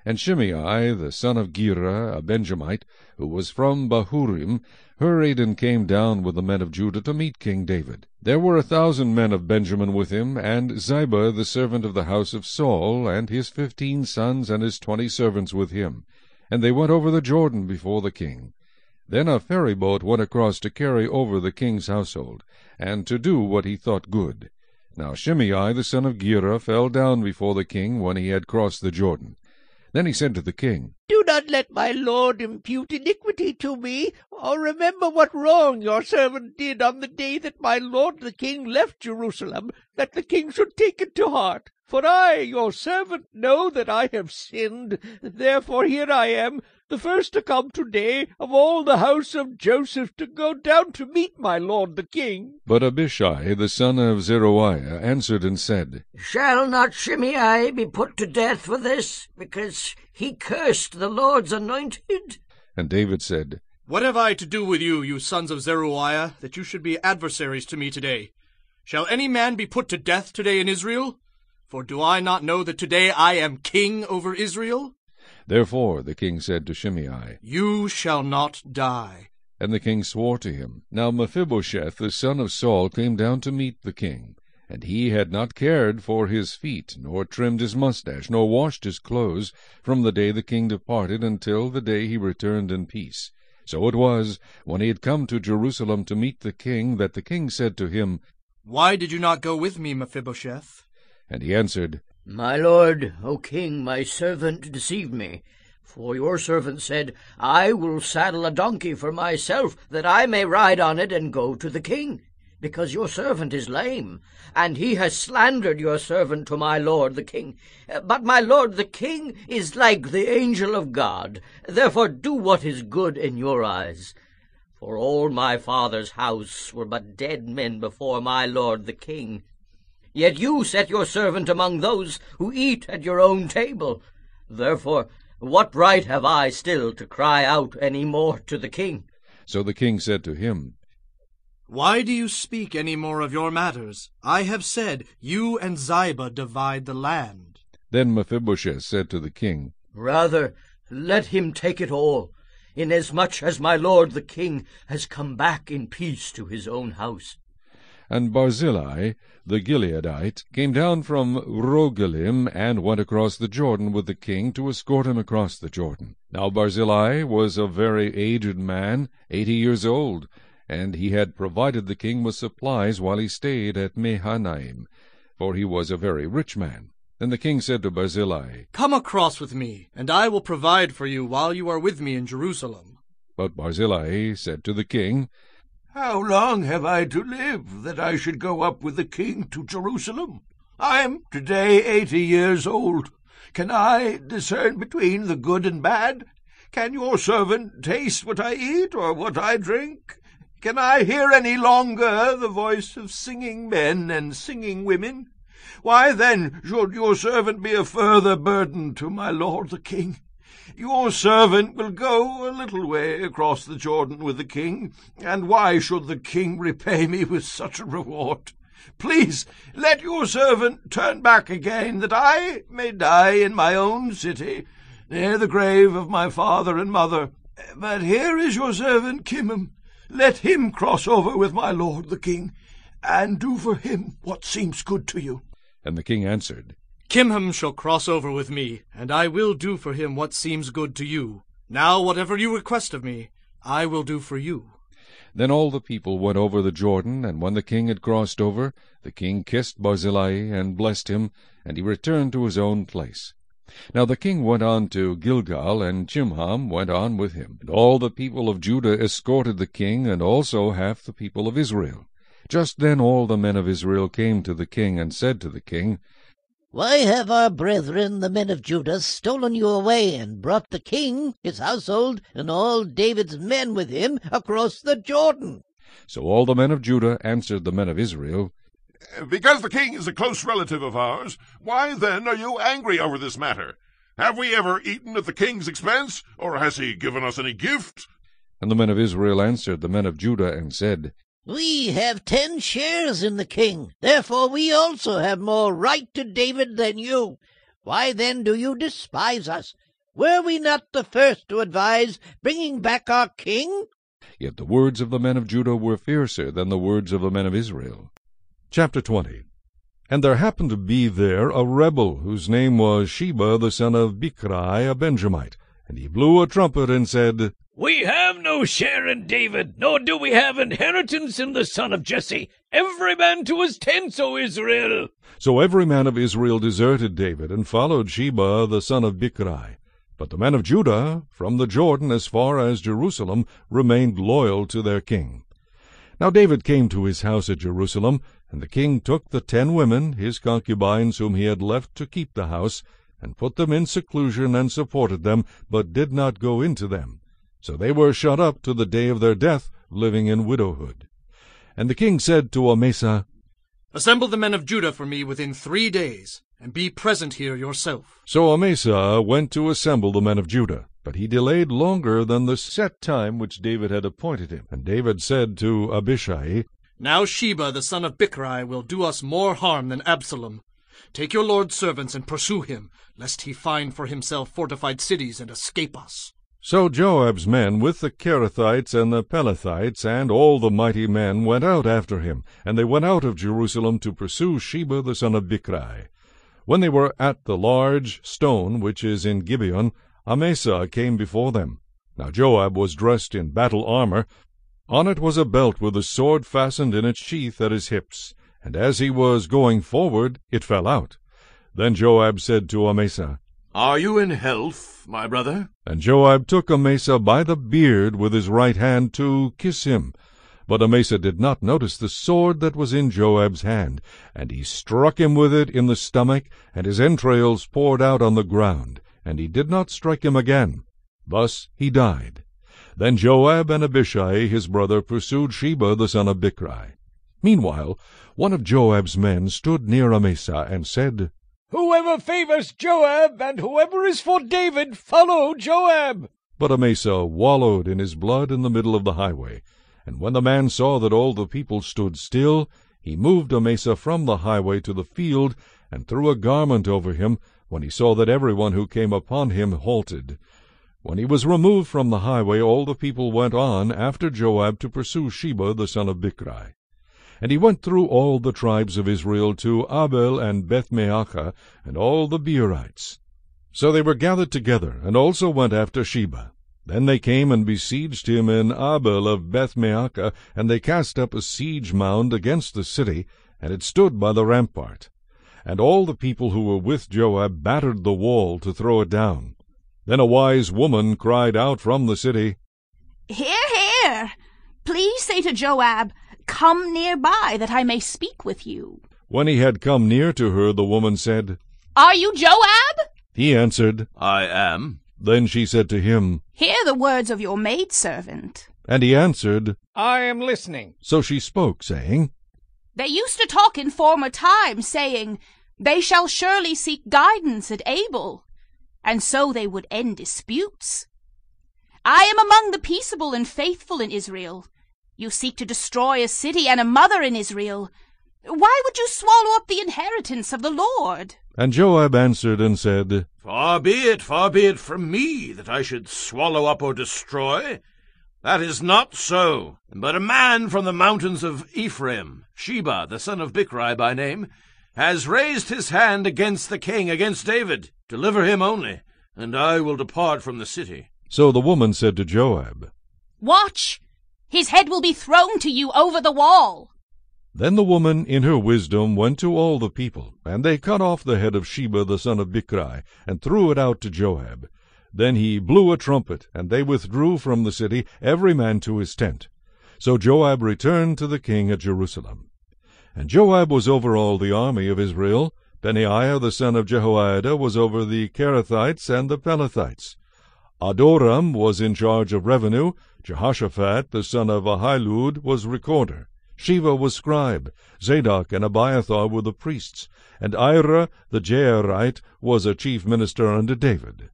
And Shimei, the son of Gera, a Benjamite, who was from Bahurim, hurried and came down with the men of Judah to meet King David. There were a thousand men of Benjamin with him, and Ziba the servant of the house of Saul, and his fifteen sons and his twenty servants with him. And they went over the Jordan before the king. Then a ferry boat went across to carry over the king's household, and to do what he thought good. Now Shimei the son of Gera fell down before the king when he had crossed the Jordan. Then he said to the king, Do not let my lord impute iniquity to me, or remember what wrong your servant did on the day that my lord the king left Jerusalem, that the king should take it to heart. For I, your servant, know that I have sinned. Therefore here I am, the first to come today of all the house of Joseph to go down to meet my lord the king. But Abishai the son of Zeruiah answered and said, Shall not Shimei be put to death for this, because he cursed the Lord's anointed? And David said, What have I to do with you, you sons of Zeruiah, that you should be adversaries to me today? Shall any man be put to death today in Israel? For do I not know that today I am king over Israel? Therefore the king said to Shimei, You shall not die. And the king swore to him. Now Mephibosheth the son of Saul came down to meet the king. And he had not cared for his feet, nor trimmed his mustache, nor washed his clothes, from the day the king departed until the day he returned in peace. So it was, when he had come to Jerusalem to meet the king, that the king said to him, Why did you not go with me, Mephibosheth? And he answered, My lord, O king, my servant deceived me. For your servant said, I will saddle a donkey for myself, that I may ride on it and go to the king, because your servant is lame, and he has slandered your servant to my lord the king. But my lord the king is like the angel of God, therefore do what is good in your eyes. For all my father's house were but dead men before my lord the king. Yet you set your servant among those who eat at your own table. Therefore, what right have I still to cry out any more to the king? So the king said to him, Why do you speak any more of your matters? I have said, You and Ziba divide the land. Then Mephibosheth said to the king, Rather, let him take it all, inasmuch as my lord the king has come back in peace to his own house. And Barzillai the Gileadite came down from Rogelim and went across the Jordan with the king to escort him across the Jordan. Now Barzillai was a very aged man, eighty years old, and he had provided the king with supplies while he stayed at Mahanaim, for he was a very rich man. Then the king said to Barzillai, Come across with me, and I will provide for you while you are with me in Jerusalem. But Barzillai said to the king, How long have I to live that I should go up with the king to Jerusalem? I am today eighty years old. Can I discern between the good and bad? Can your servant taste what I eat or what I drink? Can I hear any longer the voice of singing men and singing women? Why then should your servant be a further burden to my lord the king? Your servant will go a little way across the Jordan with the king, and why should the king repay me with such a reward? Please let your servant turn back again, that I may die in my own city, near the grave of my father and mother. But here is your servant Chimham. Let him cross over with my lord the king, and do for him what seems good to you. And the king answered, Chimham shall cross over with me, and I will do for him what seems good to you. Now whatever you request of me, I will do for you. Then all the people went over the Jordan, and when the king had crossed over, the king kissed Barzillai and blessed him, and he returned to his own place. Now the king went on to Gilgal, and Chimham went on with him. And all the people of Judah escorted the king, and also half the people of Israel. Just then all the men of Israel came to the king, and said to the king, Why have our brethren, the men of Judah, stolen you away, and brought the king, his household, and all David's men with him across the Jordan? So all the men of Judah answered the men of Israel, Because the king is a close relative of ours, why then are you angry over this matter? Have we ever eaten at the king's expense, or has he given us any gift? And the men of Israel answered the men of Judah, and said, We have ten shares in the king, therefore we also have more right to David than you. Why then do you despise us? Were we not the first to advise bringing back our king? Yet the words of the men of Judah were fiercer than the words of the men of Israel. Chapter 20 And there happened to be there a rebel, whose name was Sheba the son of Bichri, a Benjamite. And he blew a trumpet and said, We have no share in David, nor do we have inheritance in the son of Jesse. Every man to his tents, O Israel. So every man of Israel deserted David, and followed Sheba the son of Bichri. But the men of Judah, from the Jordan as far as Jerusalem, remained loyal to their king. Now David came to his house at Jerusalem, and the king took the ten women, his concubines, whom he had left to keep the house, and put them in seclusion, and supported them, but did not go into them. So they were shut up to the day of their death, living in widowhood. And the king said to Amasa, Assemble the men of Judah for me within three days, and be present here yourself. So Amasa went to assemble the men of Judah. But he delayed longer than the set time which David had appointed him. And David said to Abishai, Now Sheba the son of Bichri will do us more harm than Absalom. Take your lord's servants and pursue him, lest he find for himself fortified cities and escape us. So Joab's men with the Kerethites and the Pelethites and all the mighty men went out after him, and they went out of Jerusalem to pursue Sheba the son of Bichri. When they were at the large stone which is in Gibeon, Amasa came before them. Now Joab was dressed in battle armor. On it was a belt with a sword fastened in its sheath at his hips. And as he was going forward, it fell out. Then Joab said to Amasa, Are you in health, my brother? And Joab took Amasa by the beard with his right hand to kiss him. But Amasa did not notice the sword that was in Joab's hand, and he struck him with it in the stomach, and his entrails poured out on the ground, and he did not strike him again. Thus he died. Then Joab and Abishai his brother pursued Sheba the son of Bichri. Meanwhile one of Joab's men stood near Amasa and said, Whoever favors Joab and whoever is for David, follow Joab. But Amasa wallowed in his blood in the middle of the highway. And when the man saw that all the people stood still, he moved Amasa from the highway to the field, and threw a garment over him, when he saw that every one who came upon him halted. When he was removed from the highway, all the people went on after Joab to pursue Sheba the son of Bichri. And he went through all the tribes of Israel to Abel and Bethmaachah, and all the Berites. So they were gathered together, and also went after Sheba. Then they came and besieged him in Abel of Bethmaachah, and they cast up a siege mound against the city, and it stood by the rampart. And all the people who were with Joab battered the wall to throw it down. Then a wise woman cried out from the city, Hear, hear! Please say to Joab, Come near by, that I may speak with you. When he had come near to her, the woman said, Are you Joab? He answered, I am. Then she said to him, Hear the words of your maidservant. And he answered, I am listening. So she spoke, saying, They used to talk in former times, saying, They shall surely seek guidance at Abel, and so they would end disputes. I am among the peaceable and faithful in Israel. You seek to destroy a city and a mother in Israel. Why would you swallow up the inheritance of the Lord? And Joab answered and said, Far be it, far be it from me that I should swallow up or destroy. That is not so. But a man from the mountains of Ephraim, Sheba, the son of Bichri by name, has raised his hand against the king, against David. Deliver him only, and I will depart from the city. So the woman said to Joab, Watch! His head will be thrown to you over the wall. Then the woman in her wisdom went to all the people, and they cut off the head of Sheba the son of Bichri, and threw it out to Joab. Then he blew a trumpet, and they withdrew from the city, every man to his tent. So Joab returned to the king at Jerusalem. And Joab was over all the army of Israel. Benaiah the son of Jehoiada was over the Kerethites and the Pelethites. Adoram was in charge of revenue. Jehoshaphat the son of Ahilud was recorder. Sheva was scribe. Zadok and Abiathar were the priests. And Ira the Jairite was a chief minister under David.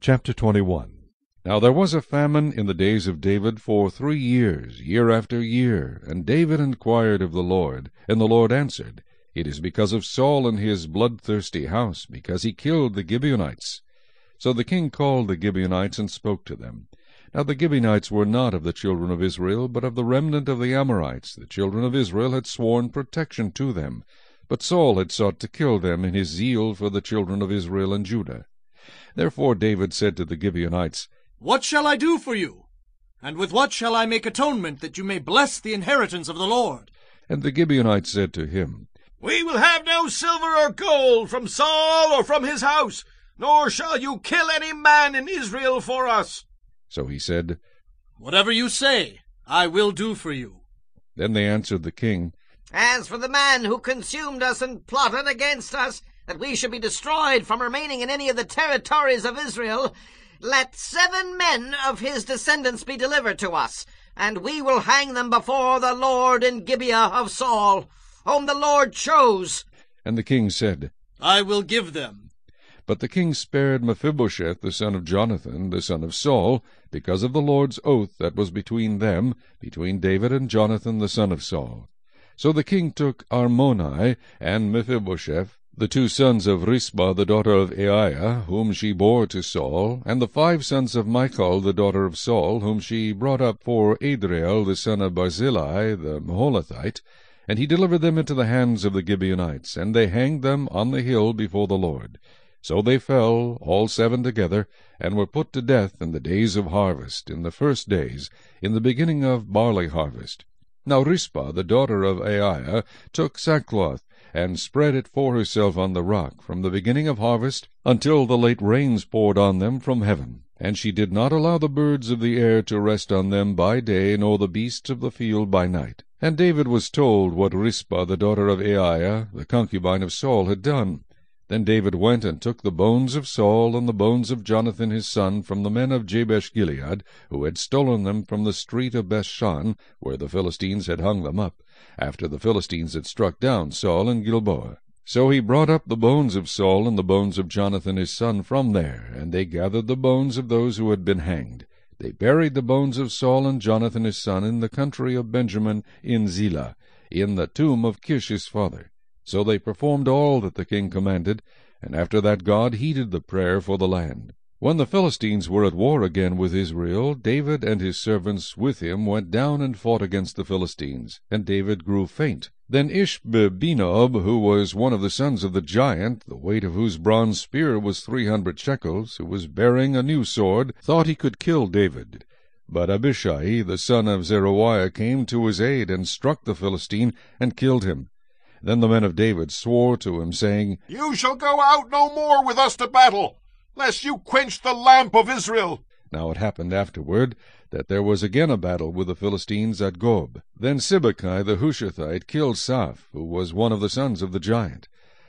Chapter 21 Now there was a famine in the days of David for three years, year after year. And David inquired of the Lord, and the Lord answered, It is because of Saul and his bloodthirsty house, because he killed the Gibeonites. So the king called the Gibeonites and spoke to them. Now the Gibeonites were not of the children of Israel, but of the remnant of the Amorites. The children of Israel had sworn protection to them. But Saul had sought to kill them in his zeal for the children of Israel and Judah. Therefore David said to the Gibeonites, What shall I do for you? And with what shall I make atonement that you may bless the inheritance of the Lord? And the Gibeonites said to him, We will have no silver or gold from Saul or from his house, nor shall you kill any man in Israel for us. So he said, Whatever you say, I will do for you. Then they answered the king, As for the man who consumed us and plotted against us, that we should be destroyed from remaining in any of the territories of Israel, let seven men of his descendants be delivered to us, and we will hang them before the Lord in Gibeah of Saul, whom the Lord chose. And the king said, I will give them. But the king spared Mephibosheth the son of Jonathan, the son of Saul, because of the Lord's oath that was between them, between David and Jonathan the son of Saul. So the king took Armoni and Mephibosheth, the two sons of Rizpah the daughter of Aiah, whom she bore to Saul, and the five sons of Michal the daughter of Saul, whom she brought up for Adriel the son of Barzillai the Meholathite, and he delivered them into the hands of the Gibeonites, and they hanged them on the hill before the Lord. So they fell, all seven together, and were put to death in the days of harvest, in the first days, in the beginning of barley harvest. Now Rizpah the daughter of Aiah took sackcloth, and spread it for herself on the rock, from the beginning of harvest until the late rains poured on them from heaven. And she did not allow the birds of the air to rest on them by day, nor the beasts of the field by night. And David was told what Rizpah the daughter of Aiah, the concubine of Saul, had done. Then David went and took the bones of Saul and the bones of Jonathan his son from the men of Jabesh Gilead, who had stolen them from the street of Bethshan, where the Philistines had hung them up, after the Philistines had struck down Saul and Gilboa. So he brought up the bones of Saul and the bones of Jonathan his son from there, and they gathered the bones of those who had been hanged. They buried the bones of Saul and Jonathan his son in the country of Benjamin in Zelah, in the tomb of Kish his father. So they performed all that the king commanded, and after that God heeded the prayer for the land. When the Philistines were at war again with Israel, David and his servants with him went down and fought against the Philistines, and David grew faint. Then Ishbi-benob, who was one of the sons of the giant, the weight of whose bronze spear was three hundred shekels, who was bearing a new sword, thought he could kill David. But Abishai, the son of Zeruiah, came to his aid, and struck the Philistine, and killed him. Then the men of David swore to him, saying, You shall go out no more with us to battle, lest you quench the lamp of Israel. Now it happened afterward that there was again a battle with the Philistines at Gob. Then Sibbecai the Hushathite killed Saph, who was one of the sons of the giant.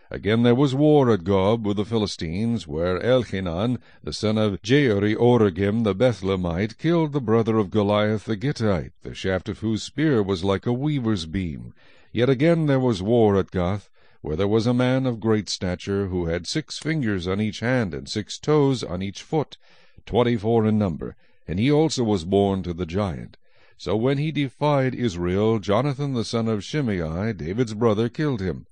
Again there was war at Gob with the Philistines, where Elhanan, the son of Jaare-Oregim the Bethlehemite, killed the brother of Goliath the Gittite, the shaft of whose spear was like a weaver's beam. Yet again there was war at Gath, where there was a man of great stature, who had six fingers on each hand, and six toes on each foot, twenty-four in number, and he also was born to the giant. So when he defied Israel, Jonathan the son of Shimei, David's brother, killed him.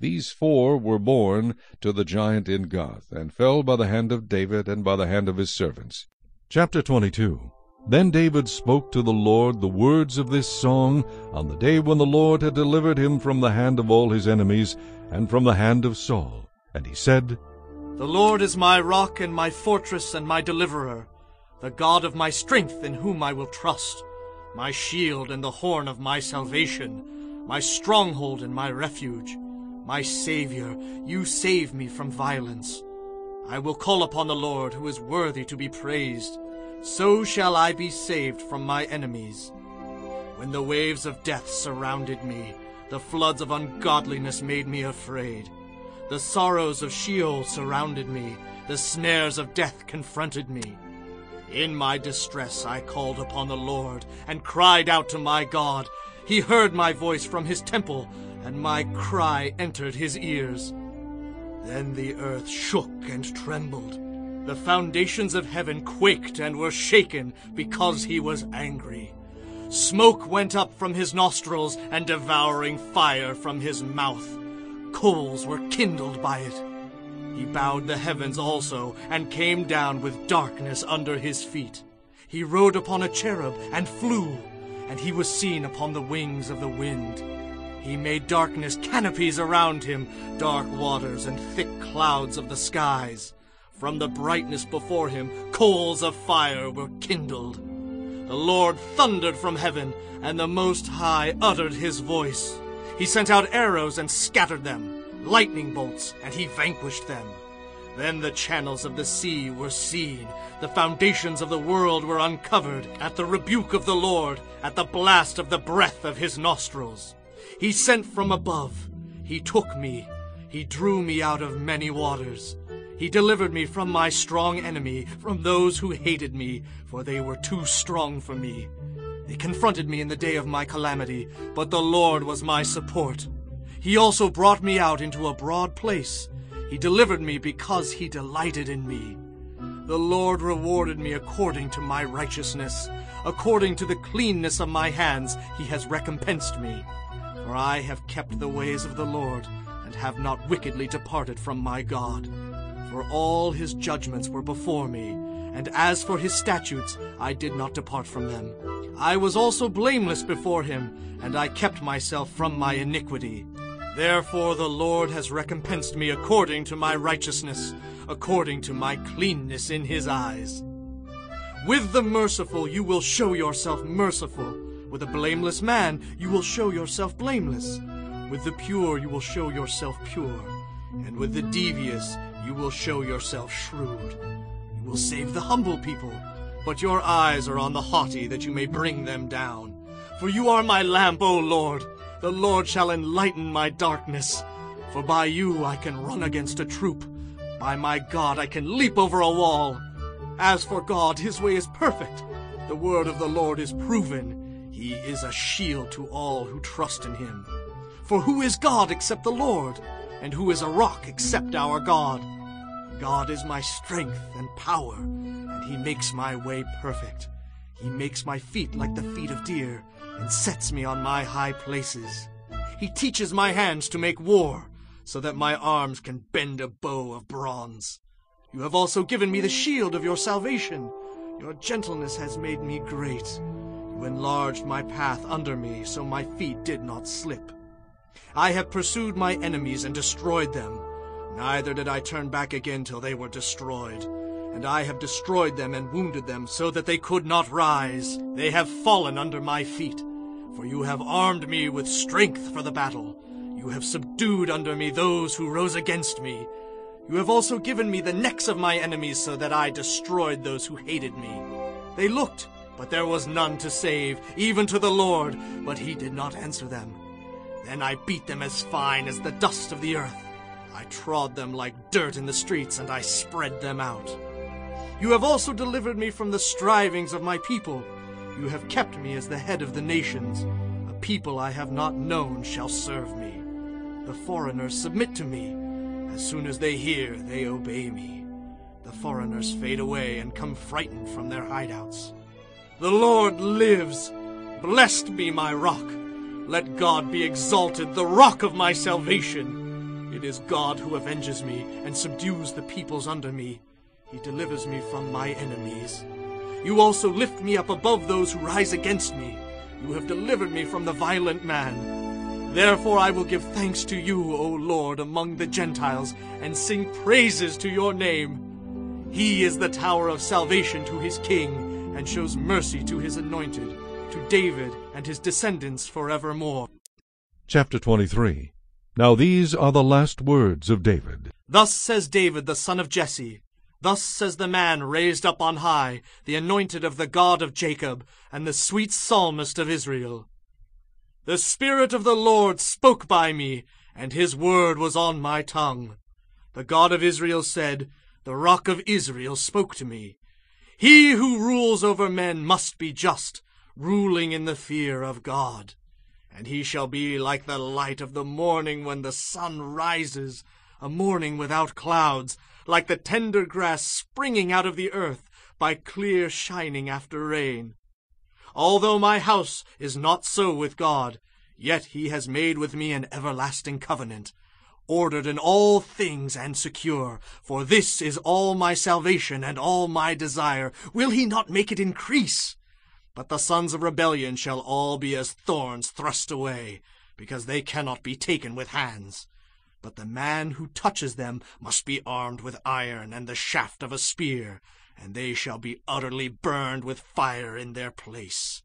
These four were born to the giant in Gath, and fell by the hand of David and by the hand of his servants. Chapter 22 Then David spoke to the Lord the words of this song on the day when the Lord had delivered him from the hand of all his enemies, and from the hand of Saul. And he said, The Lord is my rock and my fortress and my deliverer, the God of my strength in whom I will trust, my shield and the horn of my salvation, my stronghold and my refuge. My Saviour, you save me from violence. I will call upon the Lord, who is worthy to be praised. So shall I be saved from my enemies. When the waves of death surrounded me, the floods of ungodliness made me afraid. The sorrows of Sheol surrounded me, the snares of death confronted me. In my distress I called upon the Lord, and cried out to my God. He heard my voice from his temple, and my cry entered his ears. Then the earth shook and trembled. The foundations of heaven quaked and were shaken because he was angry. Smoke went up from his nostrils and devouring fire from his mouth. Coals were kindled by it. He bowed the heavens also and came down with darkness under his feet. He rode upon a cherub and flew, and he was seen upon the wings of the wind. He made darkness canopies around him, dark waters and thick clouds of the skies. From the brightness before him, coals of fire were kindled. The Lord thundered from heaven, and the Most High uttered his voice. He sent out arrows and scattered them, lightning bolts, and he vanquished them. Then the channels of the sea were seen, the foundations of the world were uncovered, at the rebuke of the Lord, at the blast of the breath of his nostrils. He sent from above. He took me. He drew me out of many waters. He delivered me from my strong enemy, from those who hated me, for they were too strong for me. They confronted me in the day of my calamity, but the Lord was my support. He also brought me out into a broad place. He delivered me because he delighted in me. The Lord rewarded me according to my righteousness. According to the cleanness of my hands, he has recompensed me. For I have kept the ways of the Lord, and have not wickedly departed from my God. For all his judgments were before me, and as for his statutes, I did not depart from them. I was also blameless before him, and I kept myself from my iniquity. Therefore the Lord has recompensed me according to my righteousness, according to my cleanness in his eyes. With the merciful you will show yourself merciful. With a blameless man you will show yourself blameless. With the pure you will show yourself pure. And with the devious you will show yourself shrewd. You will save the humble people, but your eyes are on the haughty that you may bring them down. For you are my lamp, O Lord. The Lord shall enlighten my darkness. For by you I can run against a troop. By my God I can leap over a wall. As for God, his way is perfect. The word of the Lord is proven. He is a shield to all who trust in him. For who is God except the Lord? And who is a rock except our God? God is my strength and power, and he makes my way perfect. He makes my feet like the feet of deer, and sets me on my high places. He teaches my hands to make war, so that my arms can bend a bow of bronze. You have also given me the shield of your salvation. Your gentleness has made me great. You enlarged my path under me, so my feet did not slip. I have pursued my enemies and destroyed them. Neither did I turn back again till they were destroyed. And I have destroyed them and wounded them, so that they could not rise. They have fallen under my feet. For you have armed me with strength for the battle. You have subdued under me those who rose against me. You have also given me the necks of my enemies, so that I destroyed those who hated me. They looked, but there was none to save, even to the Lord, but he did not answer them. Then I beat them as fine as the dust of the earth. I trod them like dirt in the streets, and I spread them out. You have also delivered me from the strivings of my people. You have kept me as the head of the nations. A people I have not known shall serve me. The foreigners submit to me. As soon as they hear, they obey me. The foreigners fade away and come frightened from their hideouts. The Lord lives. Blessed be my rock. Let God be exalted, the rock of my salvation. It is God who avenges me and subdues the peoples under me. He delivers me from my enemies. You also lift me up above those who rise against me. You have delivered me from the violent man. Therefore I will give thanks to you, O Lord, among the Gentiles, and sing praises to your name. He is the tower of salvation to his king, and shows mercy to his anointed, to David and his descendants forevermore. Chapter 23 Now these are the last words of David. Thus says David the son of Jesse, Thus says the man raised up on high, the anointed of the God of Jacob, and the sweet psalmist of Israel. The Spirit of the Lord spoke by me, and his word was on my tongue. The God of Israel said, The rock of Israel spoke to me. He who rules over men must be just, ruling in the fear of God. And he shall be like the light of the morning when the sun rises, a morning without clouds, like the tender grass springing out of the earth by clear shining after rain. Although my house is not so with God, yet he has made with me an everlasting covenant, ordered in all things and secure. For this is all my salvation and all my desire. Will he not make it increase? But the sons of rebellion shall all be as thorns thrust away, because they cannot be taken with hands. But the man who touches them must be armed with iron and the shaft of a spear, and they shall be utterly burned with fire in their place.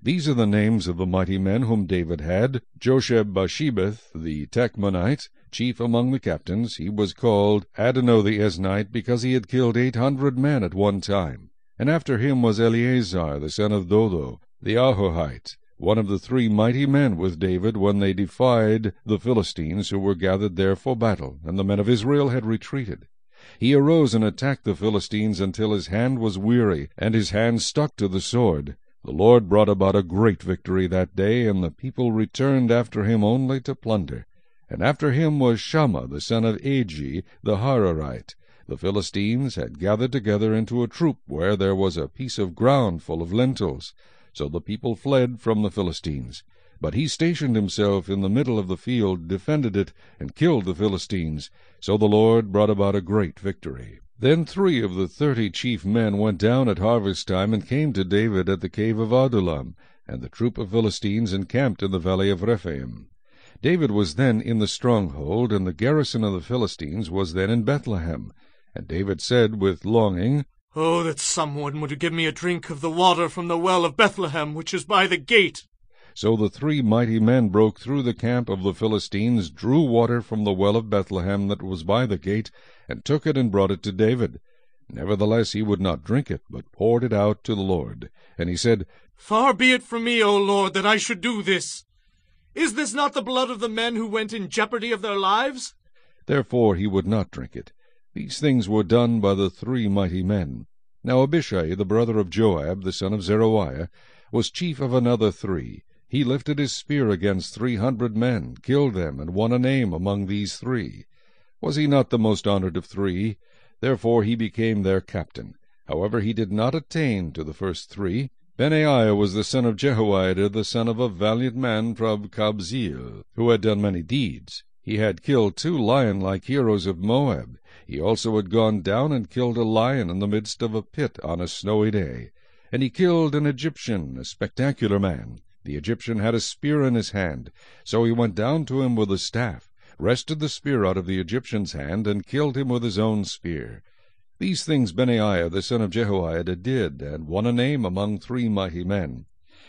These are the names of the mighty men whom David had. Josheb Basshebeth the Tachmonite, chief among the captains, he was called Adino the Eznite, because he had killed eight hundred men at one time. And after him was Eleazar the son of Dodo, the Ahohite, one of the three mighty men with David when they defied the Philistines who were gathered there for battle, and the men of Israel had retreated. He arose and attacked the Philistines until his hand was weary, and his hand stuck to the sword. The Lord brought about a great victory that day, and the people returned after him only to plunder. And after him was Shammah the son of Agee the Hararite. The Philistines had gathered together into a troop where there was a piece of ground full of lentils. So the people fled from the Philistines. But he stationed himself in the middle of the field, defended it, and killed the Philistines. So the Lord brought about a great victory. Then three of the thirty chief men went down at harvest time and came to David at the cave of Adullam, and the troop of Philistines encamped in the valley of Rephaim. David was then in the stronghold, and the garrison of the Philistines was then in Bethlehem. And David said with longing, Oh, that someone would give me a drink of the water from the well of Bethlehem, which is by the gate. So the three mighty men broke through the camp of the Philistines, drew water from the well of Bethlehem that was by the gate, and took it and brought it to David. Nevertheless he would not drink it, but poured it out to the Lord. And he said, Far be it from me, O Lord, that I should do this. Is this not the blood of the men who went in jeopardy of their lives? Therefore he would not drink it. These things were done by the three mighty men. Now Abishai, the brother of Joab, the son of Zeruiah, was chief of another three. He lifted his spear against three hundred men, killed them, and won a name among these three. Was he not the most honored of three? Therefore he became their captain. However, he did not attain to the first three. Benaiah was the son of Jehoiada, the son of a valiant man from Kabzeel, who had done many deeds. He had killed two lion-like heroes of Moab. He also had gone down and killed a lion in the midst of a pit on a snowy day. And he killed an Egyptian, a spectacular man. The Egyptian had a spear in his hand. So he went down to him with a staff, wrested the spear out of the Egyptian's hand, and killed him with his own spear. These things Benaiah the son of Jehoiada did, and won a name among three mighty men.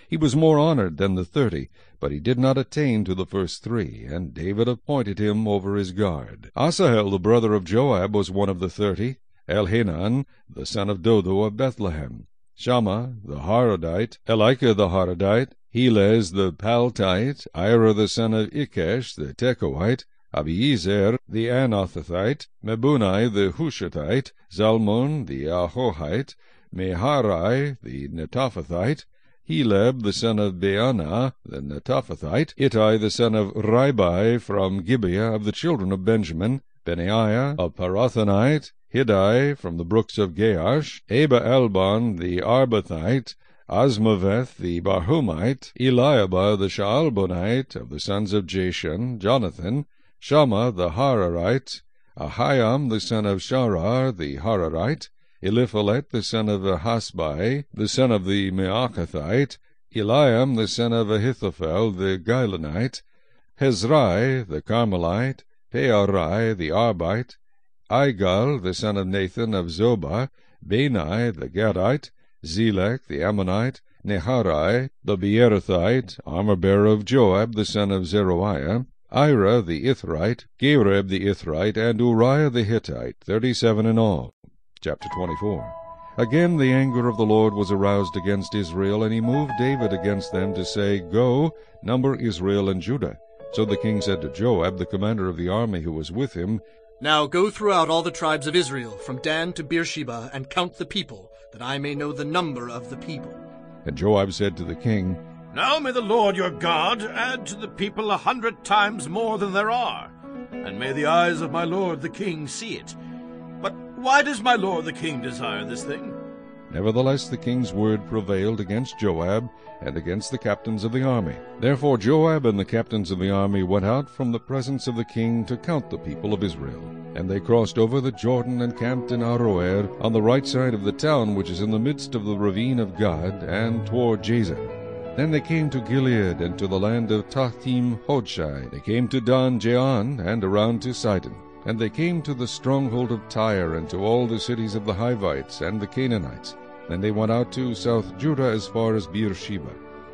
He was more honored than the thirty, but he did not attain to the first three, and David appointed him over his guard. Asahel the brother of Joab was one of the thirty, Elhanan the son of Dodo of Bethlehem, Shammah the Harodite, Elika the Harodite, Helez the Paltite, Ira the son of Ikkesh the Tekoite, Abiezer the Anathothite, Mebunai the Hushathite, Zalmon the Ahohite, Meharai the Netophathite, Heleb the son of Baanah the Netophathite, Ittai the son of Ribai from Gibeah of the children of Benjamin, Benaiah a Pirathonite, Hiddai from the brooks of Gaash, Abi-Albon the Arbathite, Asmaveth the Barhumite, Eliahba the Shaalbonite, of the sons of Jashan, Jonathan, Shammah the Hararite, Ahiam the son of Sharar the Hararite, Eliphalet the son of Ahasbai, the son of the Maachathite, Eliam the son of Ahithophel the Gilonite, Hezrai the Carmelite, Paarai the Arbite, Igal the son of Nathan of Zobah, Bani the Gadite, Zelek the Ammonite, Naharai the Beerothite, armor-bearer of Joab the son of Zeruiah, Ira the Ithrite, Gareb the Ithrite, and Uriah the Hittite, thirty-seven in all. Chapter 24 Again the anger of the Lord was aroused against Israel, and he moved David against them to say, Go, number Israel and Judah. So the king said to Joab, the commander of the army who was with him, Now go throughout all the tribes of Israel, from Dan to Beersheba, and count the people, that I may know the number of the people. And Joab said to the king, Now may the Lord your God add to the people a hundred times more than there are, and may the eyes of my lord the king see it. Why does my lord the king desire this thing? Nevertheless the king's word prevailed against Joab and against the captains of the army. Therefore Joab and the captains of the army went out from the presence of the king to count the people of Israel. And they crossed over the Jordan and camped in Aroer on the right side of the town which is in the midst of the ravine of Gad, and toward Jazer. Then they came to Gilead and to the land of Tahtim Hodshai. They came to Dan Jaan and around to Sidon. And they came to the stronghold of Tyre, and to all the cities of the Hivites and the Canaanites. Then they went out to South Judah as far as Beersheba.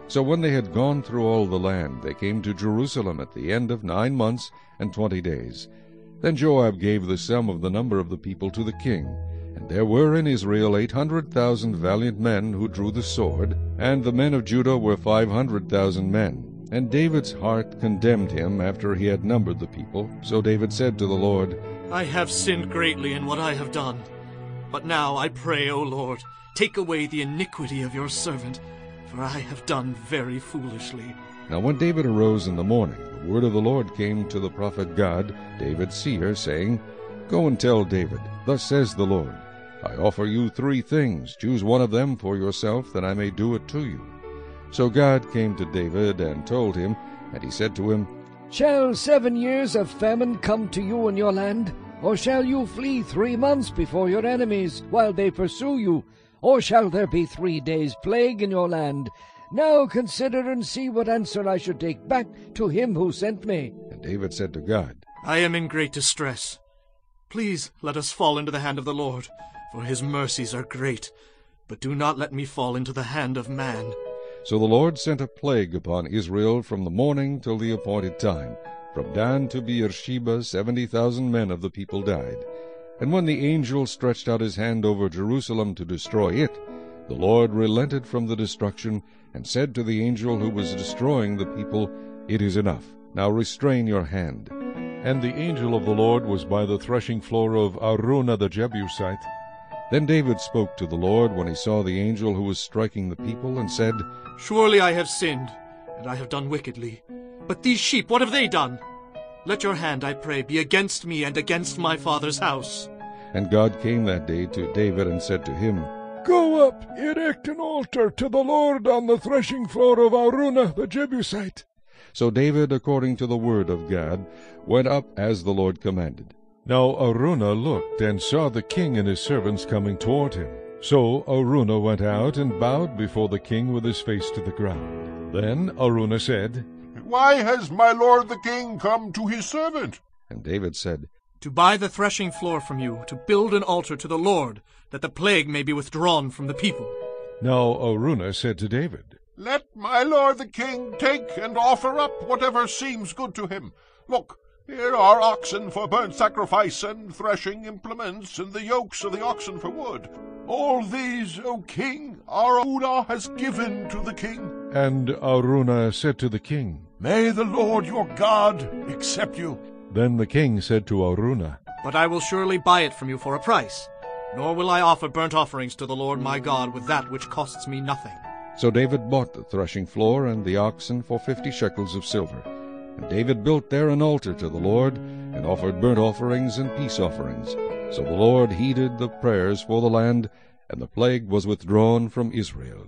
So when they had gone through all the land, they came to Jerusalem at the end of nine months and twenty days. Then Joab gave the sum of the number of the people to the king. And there were in Israel eight hundred thousand valiant men who drew the sword, and the men of Judah were five hundred thousand men. And David's heart condemned him after he had numbered the people. So David said to the Lord, I have sinned greatly in what I have done. But now I pray, O Lord, take away the iniquity of your servant, for I have done very foolishly. Now when David arose in the morning, the word of the Lord came to the prophet Gad, David's seer, saying, Go and tell David, Thus says the Lord, I offer you three things. Choose one of them for yourself, that I may do it to you. So God came to David and told him, and he said to him, Shall seven years of famine come to you in your land? Or shall you flee three months before your enemies, while they pursue you? Or shall there be three days' plague in your land? Now consider and see what answer I should take back to him who sent me. And David said to God, I am in great distress. Please let us fall into the hand of the Lord, for his mercies are great. But do not let me fall into the hand of man. So the Lord sent a plague upon Israel from the morning till the appointed time. From Dan to Beersheba seventy thousand men of the people died. And when the angel stretched out his hand over Jerusalem to destroy it, the Lord relented from the destruction, and said to the angel who was destroying the people, It is enough. Now restrain your hand. And the angel of the Lord was by the threshing floor of Araunah the Jebusite. Then David spoke to the Lord when he saw the angel who was striking the people, and said, Surely I have sinned, and I have done wickedly. But these sheep, what have they done? Let your hand, I pray, be against me and against my father's house. And God came that day to David and said to him, Go up, erect an altar to the Lord on the threshing floor of Araunah the Jebusite. So David, according to the word of God, went up as the Lord commanded. Now Araunah looked and saw the king and his servants coming toward him. So Araunah went out and bowed before the king with his face to the ground. Then Araunah said, Why has my lord the king come to his servant? And David said, To buy the threshing floor from you, to build an altar to the Lord, that the plague may be withdrawn from the people. Now Araunah said to David, Let my lord the king take and offer up whatever seems good to him. Look, here are oxen for burnt sacrifice, and threshing implements, and the yokes of the oxen for wood. All these, O king, Araunah has given to the king. And Araunah said to the king, May the Lord your God accept you. Then the king said to Araunah, But I will surely buy it from you for a price, nor will I offer burnt offerings to the Lord my God with that which costs me nothing. So David bought the threshing floor and the oxen for fifty shekels of silver. And David built there an altar to the Lord, and offered burnt offerings and peace offerings. So the Lord heeded the prayers for the land, and the plague was withdrawn from Israel.